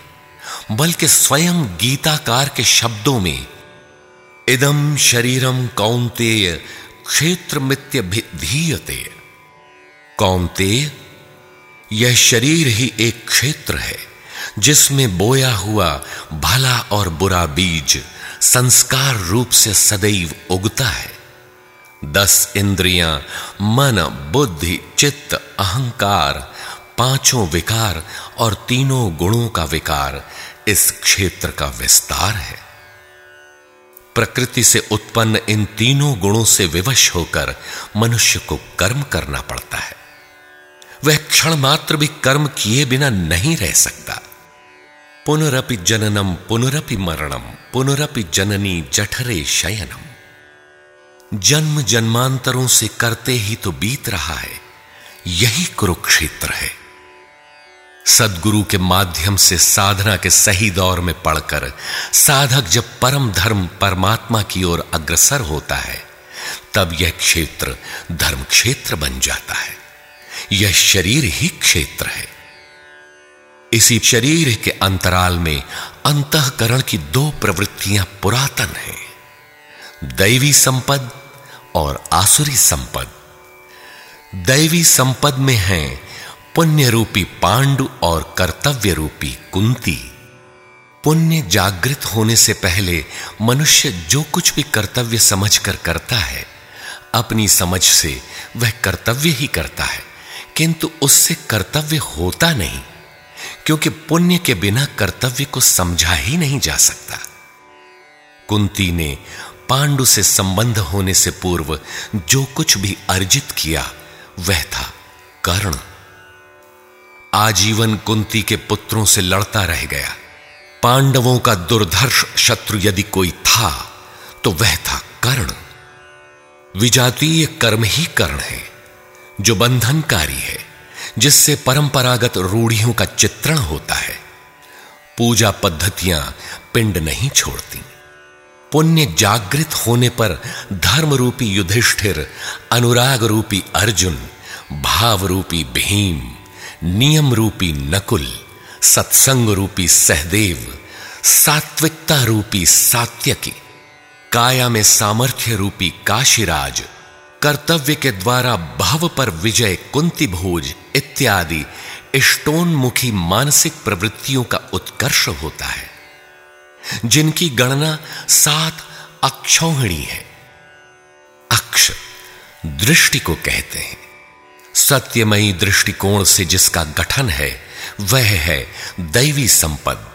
बल्कि स्वयं गीताकार के शब्दों में इदम शरीरम कौंतेय क्षेत्र मित्य धीयते कौंतेय यह शरीर ही एक क्षेत्र है, जिसमें बोया हुआ भला और बुरा बीज संस्कार रूप से सदैव उगता है। दस इंद्रियाँ, मन, बुद्धि, चित्त, अहंकार, पाँचों विकार और तीनों गुणों का विकार इस क्षेत्र का विस्तार है। प्रकृति से उत्पन्न इन तीनों गुणों से विवश होकर मनुष्य को कर्म करना पड़ता है। वह क्षण मात्र भी कर्म किए बिना नहीं रह सकता। पुनरपि जननम, पुनरपि मरणम, पुनरपि जननी जठरे शयनम। जन्म जन्मांतरों से करते ही तो बीत रहा है। यही कुरुक्षेत्र है। सदगुरु के माध्यम से साधना के सही दौर में पढ़कर साधक जब परम धर्म परमात्मा की ओर अग्रसर होता है, तब यह क्षेत्र धर्म क्षेत्र बन जाता है। यह शरीर ही क्षेत्र है। इसी शरीर के अंतराल में अंतकरण की दो प्रवृत्तियाँ पुरातन हैं। दैवी संपद और आसुरी संपद। दैवी संपद में है पुण्य रूपी पांडु और कर्तव्य रूपी कुंती। पुण्य जागृत होने से पहले मनुष्य जो कुछ भी कर्तव्य समझकर करता है, अपनी समझ से वह कर्तव्य ही करता है, किंतु उससे कर्तव्य होता नहीं, क्योंकि पुण्य के बिना कर्तव्य को समझा ही नहीं जा सकता। कुंती ने पांडु से संबंध होने से पूर्व जो कुछ भी अर्जित किया, वह था कर्ण। आजीवन कुंती के पुत्रों से लड़ता रह गया। पांडवों का दुर्धर्ष शत्रु यदि कोई था तो वह था कर्ण। विजातीय कर्म ही कर्ण है, जो बंधनकारी है, जिससे परंपरागत रूढ़ियों का चित्रण होता है। पूजा पद्धतियाँ पिंड नहीं छोड़ती। पुण्य जागृत होने पर धर्म रूपी युधिष्ठिर अनुराग रूपी अर्जुन भाव रूपी भीम नियम रूपी नकुल सत्संग रूपी सहदेव सात्विकता रूपी सात्यकी, काया में सामर्थ्य रूपी काशीराज, कर्तव्य के द्वारा भव पर विजय कुंती भोज इत्यादि इष्टोन्मुखी मानसिक प्रवृत्तियों का उत्कर्ष होता है। जिनकी गणना सात अक्षौहिणी है। अक्ष दृष्टि को कहते हैं। सत्यमयी दृष्टिकोण से जिसका गठन है, वह है दैवी संपद।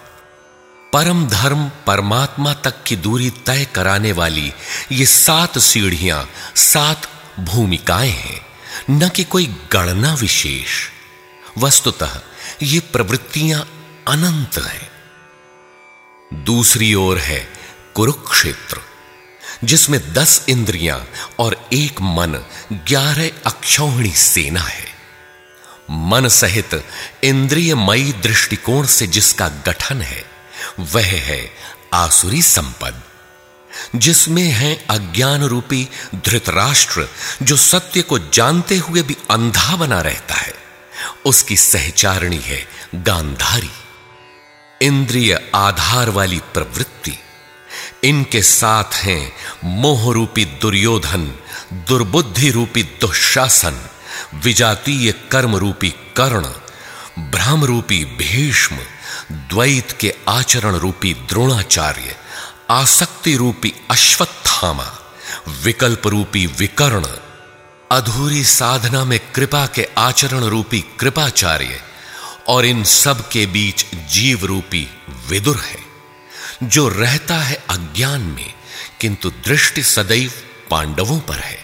परम धर्म परमात्मा तक की दूरी तय कराने वाली ये सात सीढ़ियाँ, सात भूमिकाएँ हैं। न कि कोई गणना विशेष। वस्तुतः ये प्रवृत्तियाँ अनंत हैं। दूसरी ओर है कुरुक्षेत्र, जिसमें दस इंद्रियाँ और एक मन ग्यारह अक्षौहिणी सेना है। मन सहित इंद्रियमयी दृष्टिकोण से जिसका गठन है, वह है आसुरी संपद, जिसमें है अज्ञान रूपी धृतराष्ट्र, जो सत्य को जानते हुए भी अंधा बना रहता है। उसकी सहचारणी है गांधारी। इंद्रिय आधार वाली प्रवृत्ति। इनके साथ हैं मोह रूपी दुर्योधन दुर्बुद्धि रूपी दुशासन, विजातीय कर्म रूपी कर्ण भ्रम रूपी भीष्म, द्वैत के आचरण रूपी द्रोणाचार्य आसक्ति रूपी अश्वत्थामा विकल्प रूपी विकर्ण, अधूरी साधना में कृपा के आचरण रूपी कृपाचार्य और इन सब के बीच जीव रूपी विदुर है, जो रहता है अज्ञान में, किंतु दृष्टि सदैव पांडवों पर है।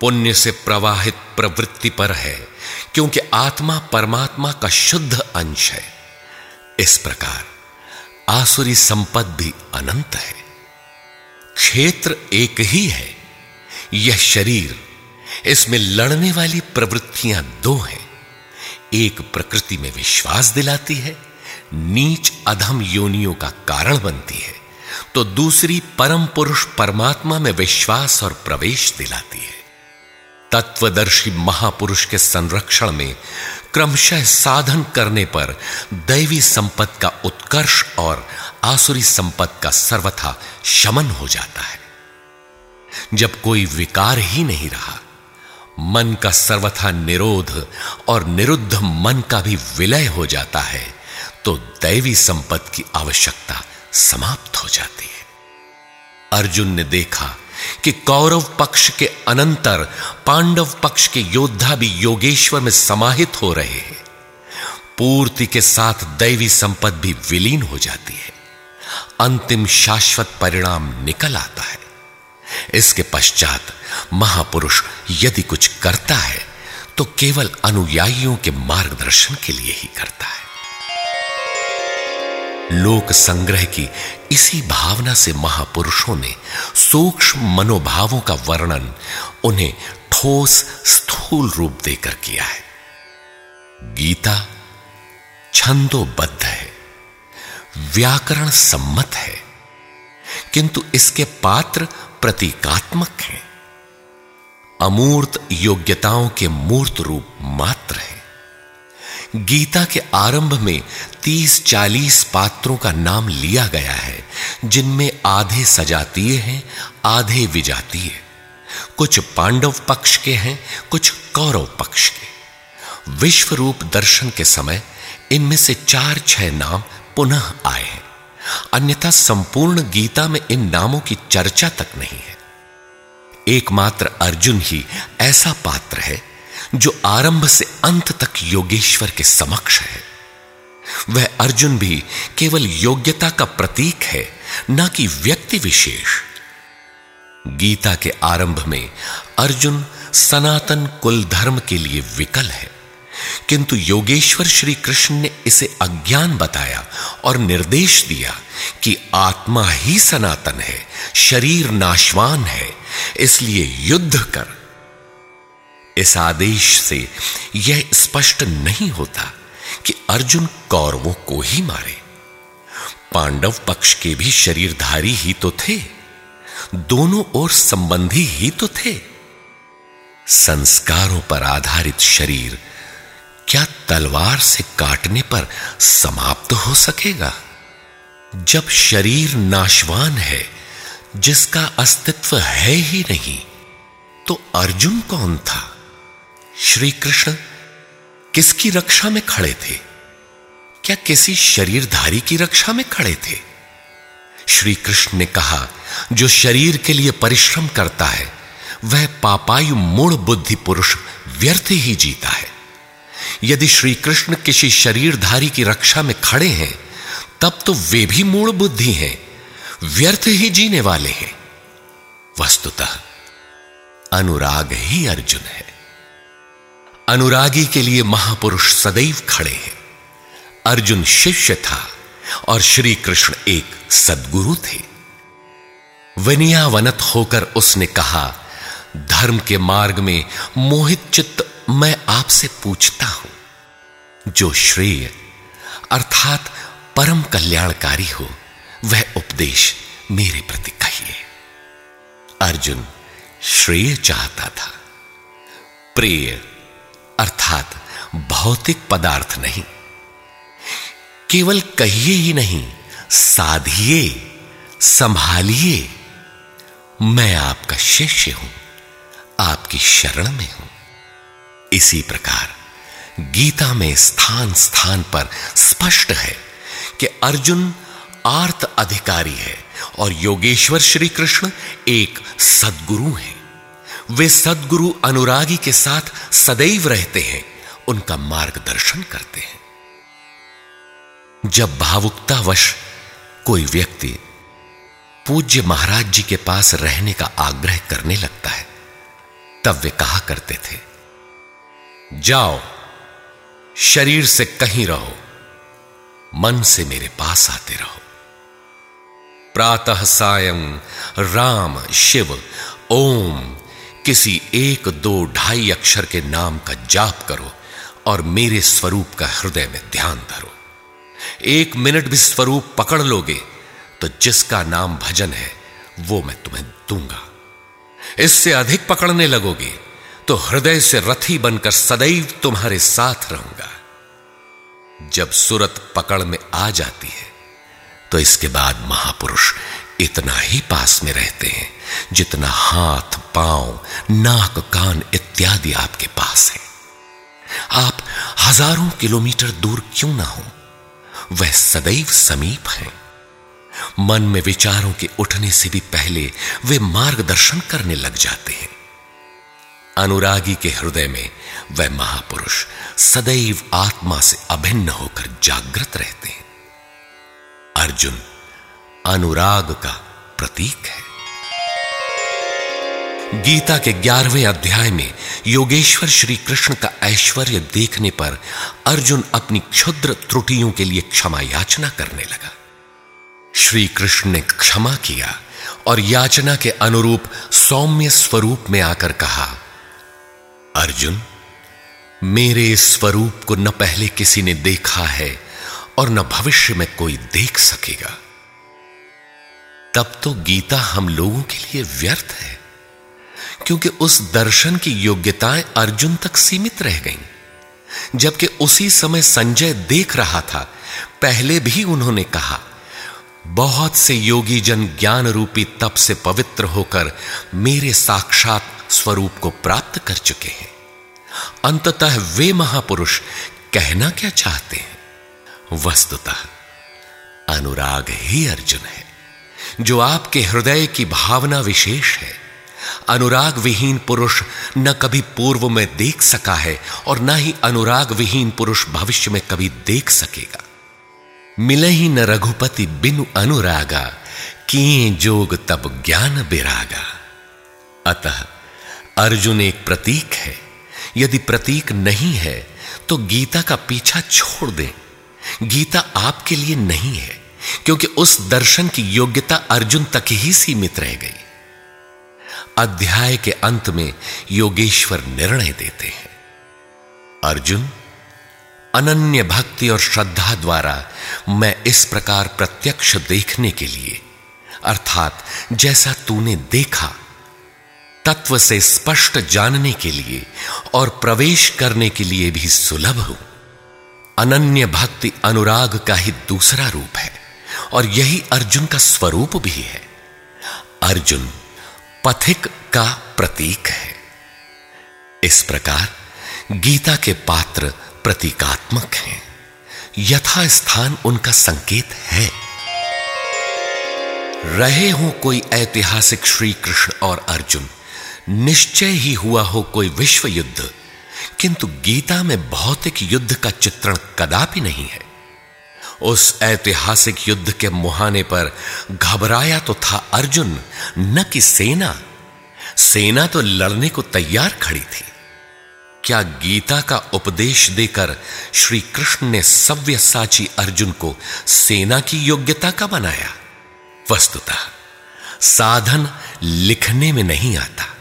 पुण्य से प्रवाहित प्रवृत्ति पर है, क्योंकि आत्मा परमात्मा का शुद्ध अंश है। इस प्रकार आसुरी संपद भी अनंत है। क्षेत्र एक ही है, यह शरीर, इसमें लड़ने वाली प्रवृत्तियाँ दो हैं। एक प्रकृति में विश्वास दिलाती है, नीच अधम योनियों का कारण बनती है तो दूसरी परम पुरुष परमात्मा में विश्वास और प्रवेश दिलाती है। तत्वदर्शी महापुरुष के संरक्षण में क्रमशः साधन करने पर दैवी संपत्ति का उत्कर्ष और आसुरी संपत्ति का सर्वथा शमन हो जाता है। जब कोई विकार ही नहीं रहा मन का सर्वथा निरोध और निरुद्ध मन का भी विलय हो जाता है तो दैवी संपत्ति की आवश्यकता समाप्त हो जाती है। अर्जुन ने देखा कि कौरव पक्ष के अनंतर पांडव पक्ष के योद्धा भी योगेश्वर में समाहित हो रहे हैं। पूर्ति के साथ दैवी संपत्ति भी विलीन हो जाती है। अंतिम शाश्वत परिणाम निकल आता है। इसके पश्चात महापुरुष यदि कुछ करता है तो केवल अनुयायियों के मार्गदर्शन के लिए ही करता है। लोक संग्रह की इसी भावना से महापुरुषों ने सूक्ष्म मनोभावों का वर्णन उन्हें ठोस स्थूल रूप देकर किया है। गीता छंदोबद्ध है, व्याकरण सम्मत है। किंतु इसके पात्र प्रतीकात्मक हैं। अमूर्त योग्यताओं के मूर्त रूप मात्र है। गीता के आरंभ में तीस चालीस पात्रों का नाम लिया गया है, जिनमें आधे सजातीय हैं, आधे विजातीय। कुछ पांडव पक्ष के हैं, कुछ कौरव पक्ष के। विश्व रूप दर्शन के समय इनमें से चार छह नाम पुनः आए हैं। अन्यथा संपूर्ण गीता में इन नामों की चर्चा तक नहीं है। एकमात्र अर्जुन ही ऐसा पात्र है, जो आरंभ से अंत तक योगेश्वर के समक्ष है। वह अर्जुन भी केवल योग्यता का प्रतीक है, न कि व्यक्ति विशेष। गीता के आरंभ में अर्जुन सनातन कुल धर्म के लिए विकल है। किंतु योगेश्वर श्री कृष्ण ने इसे अज्ञान बताया और निर्देश दिया कि आत्मा ही सनातन है, शरीर नाशवान है, इसलिए युद्ध कर। इस आदेश से यह स्पष्ट नहीं होता कि अर्जुन कौरवों को ही मारे। पांडव पक्ष के भी शरीरधारी ही तो थे, दोनों ओर संबंधी ही तो थे। संस्कारों पर आधारित शरीर क्या तलवार से काटने पर समाप्त हो सकेगा? जब शरीर नाशवान है, जिसका अस्तित्व है ही नहीं तो अर्जुन कौन था? श्री कृष्ण किसकी रक्षा में खड़े थे? क्या किसी शरीरधारी की रक्षा में खड़े थे? श्री कृष्ण ने कहा, जो शरीर के लिए परिश्रम करता है, वह पापायु मूढ़ बुद्धि पुरुष व्यर्थ ही जीता है। यदि श्री कृष्ण किसी शरीरधारी की रक्षा में खड़े हैं, तब तो वे भी मूल बुद्धि हैं, व्यर्थ ही जीने वाले हैं। वस्तुतः अनुराग ही अर्जुन है। अनुरागी के लिए महापुरुष सदैव खड़े हैं। अर्जुन शिष्य था और श्री कृष्ण एक सदगुरु थे। विनियावनत होकर उसने कहा, धर्म के मार्ग में मोहित चित्त मैं आपसे पूछता हूँ, जो श्रेय, अर्थात परम कल्याणकारी हो, वह उपदेश मेरे प्रति कहिए। अर्जुन श्रेय चाहता था। प्रेय, अर्थात भौतिक पदार्थ नहीं। केवल कहिए ही नहीं, साधिए, संभालिए, मैं आपका शिष्य हूँ, आपकी शरण में हूँ। इसी प्रकार गीता में स्थान स्थान पर स्पष्ट है कि अर्जुन आर्त अधिकारी है और योगेश्वर श्री कृष्ण एक सदगुरु हैं। वे सदगुरु अनुरागी के साथ सदैव रहते हैं, उनका मार्गदर्शन करते हैं। जब भावुकतावश कोई व्यक्ति पूज्य महाराज जी के पास रहने का आग्रह करने लगता है, तब वे कहा करते थे जाओ, शरीर से कहीं रहो, मन से मेरे पास आते रहो। प्रातः सायं राम शिव ओम, किसी एक दो ढाई अक्षर के नाम का जाप करो और मेरे स्वरूप का हृदय में ध्यान धरो। एक मिनट भी स्वरूप पकड़ लोगे तो जिसका नाम भजन है, वो मैं तुम्हें दूँगा। इससे अधिक पकड़ने लगोगे तो हृदय से रथी बनकर सदैव तुम्हारे साथ रहूँगा। जब सूरत पकड़ में आ जाती है तो इसके बाद महापुरुष इतना ही पास में रहते हैं, जितना हाथ, पाँव, नाक, कान इत्यादि आपके पास है। आप हज़ारों किलोमीटर दूर क्यों ना हो? वह सदैव समीप है। मन में विचारों के उठने से भी पहले वे मार्गदर्शन करने लग जाते हैं। अनुरागी के हृदय में वह महापुरुष सदैव आत्मा से अभिन्न होकर जागृत रहते हैं। अर्जुन अनुराग का प्रतीक है। गीता के ग्यारहवें अध्याय में योगेश्वर श्री कृष्ण का ऐश्वर्य देखने पर अर्जुन अपनी क्षुद्र त्रुटियों के लिए क्षमा याचना करने लगा। श्री कृष्ण ने क्षमा किया और याचना के अनुरूप सौम्य स्वरूप में आकर कहा अर्जुन, मेरे स्वरूप को न पहले किसी ने देखा है और न भविष्य में कोई देख सकेगा। तब तो गीता हम लोगों के लिए व्यर्थ है, क्योंकि उस दर्शन की योग्यताएँ अर्जुन तक सीमित रह गईं। जबकि उसी समय संजय देख रहा था, पहले भी उन्होंने कहा, बहुत से योगी जन ज्ञान रूपी तप से पवित्र होकर मेरे साक्षात स्वरूप को प्राप्त कर चुके हैं। अंततः वे महापुरुष कहना क्या चाहते हैं? वस्तुतः, अनुराग ही अर्जुन है, जो आपके हृदय की भावना विशेष है। अनुराग विहीन पुरुष न कभी पूर्व में देख सका है और न ही अनुराग विहीन पुरुष भविष्य में कभी देख सकेगा। मिले ही न रघुपति बिनु अनुरागा, किए जोग तब ज्ञान बिरागा। अतः अर्जुन एक प्रतीक है। यदि प्रतीक नहीं है तो गीता का पीछा छोड़ दें। गीता आपके लिए नहीं है, क्योंकि उस दर्शन की योग्यता अर्जुन तक ही सीमित रह गई। अध्याय के अंत में योगेश्वर निर्णय देते हैं। अर्जुन, अनन्य भक्ति और श्रद्धा द्वारा मैं इस प्रकार प्रत्यक्ष देखने के लिए, अर्थात जैसा तूने देखा तत्व से स्पष्ट जानने के लिए और प्रवेश करने के लिए भी सुलभ हूँ। अनन्य भक्ति अनुराग का ही दूसरा रूप है और यही अर्जुन का स्वरूप भी है। अर्जुन पथिक का प्रतीक है। इस प्रकार गीता के पात्र प्रतीकात्मक हैं। यथा स्थान उनका संकेत है। रहे हो कोई ऐतिहासिक श्री कृष्ण और अर्जुन। निश्चय ही हुआ हो कोई विश्व युद्ध किंतु गीता में भौतिक युद्ध का चित्रण कदापि नहीं है। उस ऐतिहासिक युद्ध के मुहाने पर घबराया तो था अर्जुन, न कि सेना। सेना तो लड़ने को तैयार खड़ी थी। क्या गीता का उपदेश देकर श्री कृष्ण ने सव्य साची अर्जुन को सेना की योग्यता का बनाया? वस्तुतः साधन लिखने में नहीं आता।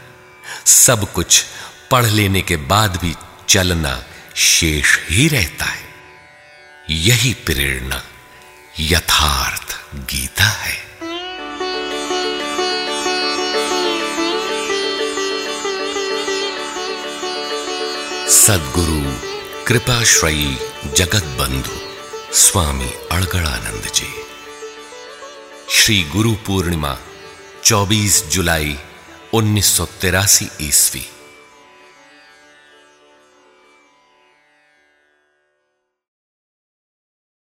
सब कुछ पढ़ लेने के बाद भी चलना शेष ही रहता है। यही प्रेरणा यथार्थ गीता है। सदगुरु कृपाश्रयी जगत बंधु स्वामी अड़गड़ानंद जी। श्री गुरु पूर्णिमा 24 जुलाई उन्नीस ईस्वी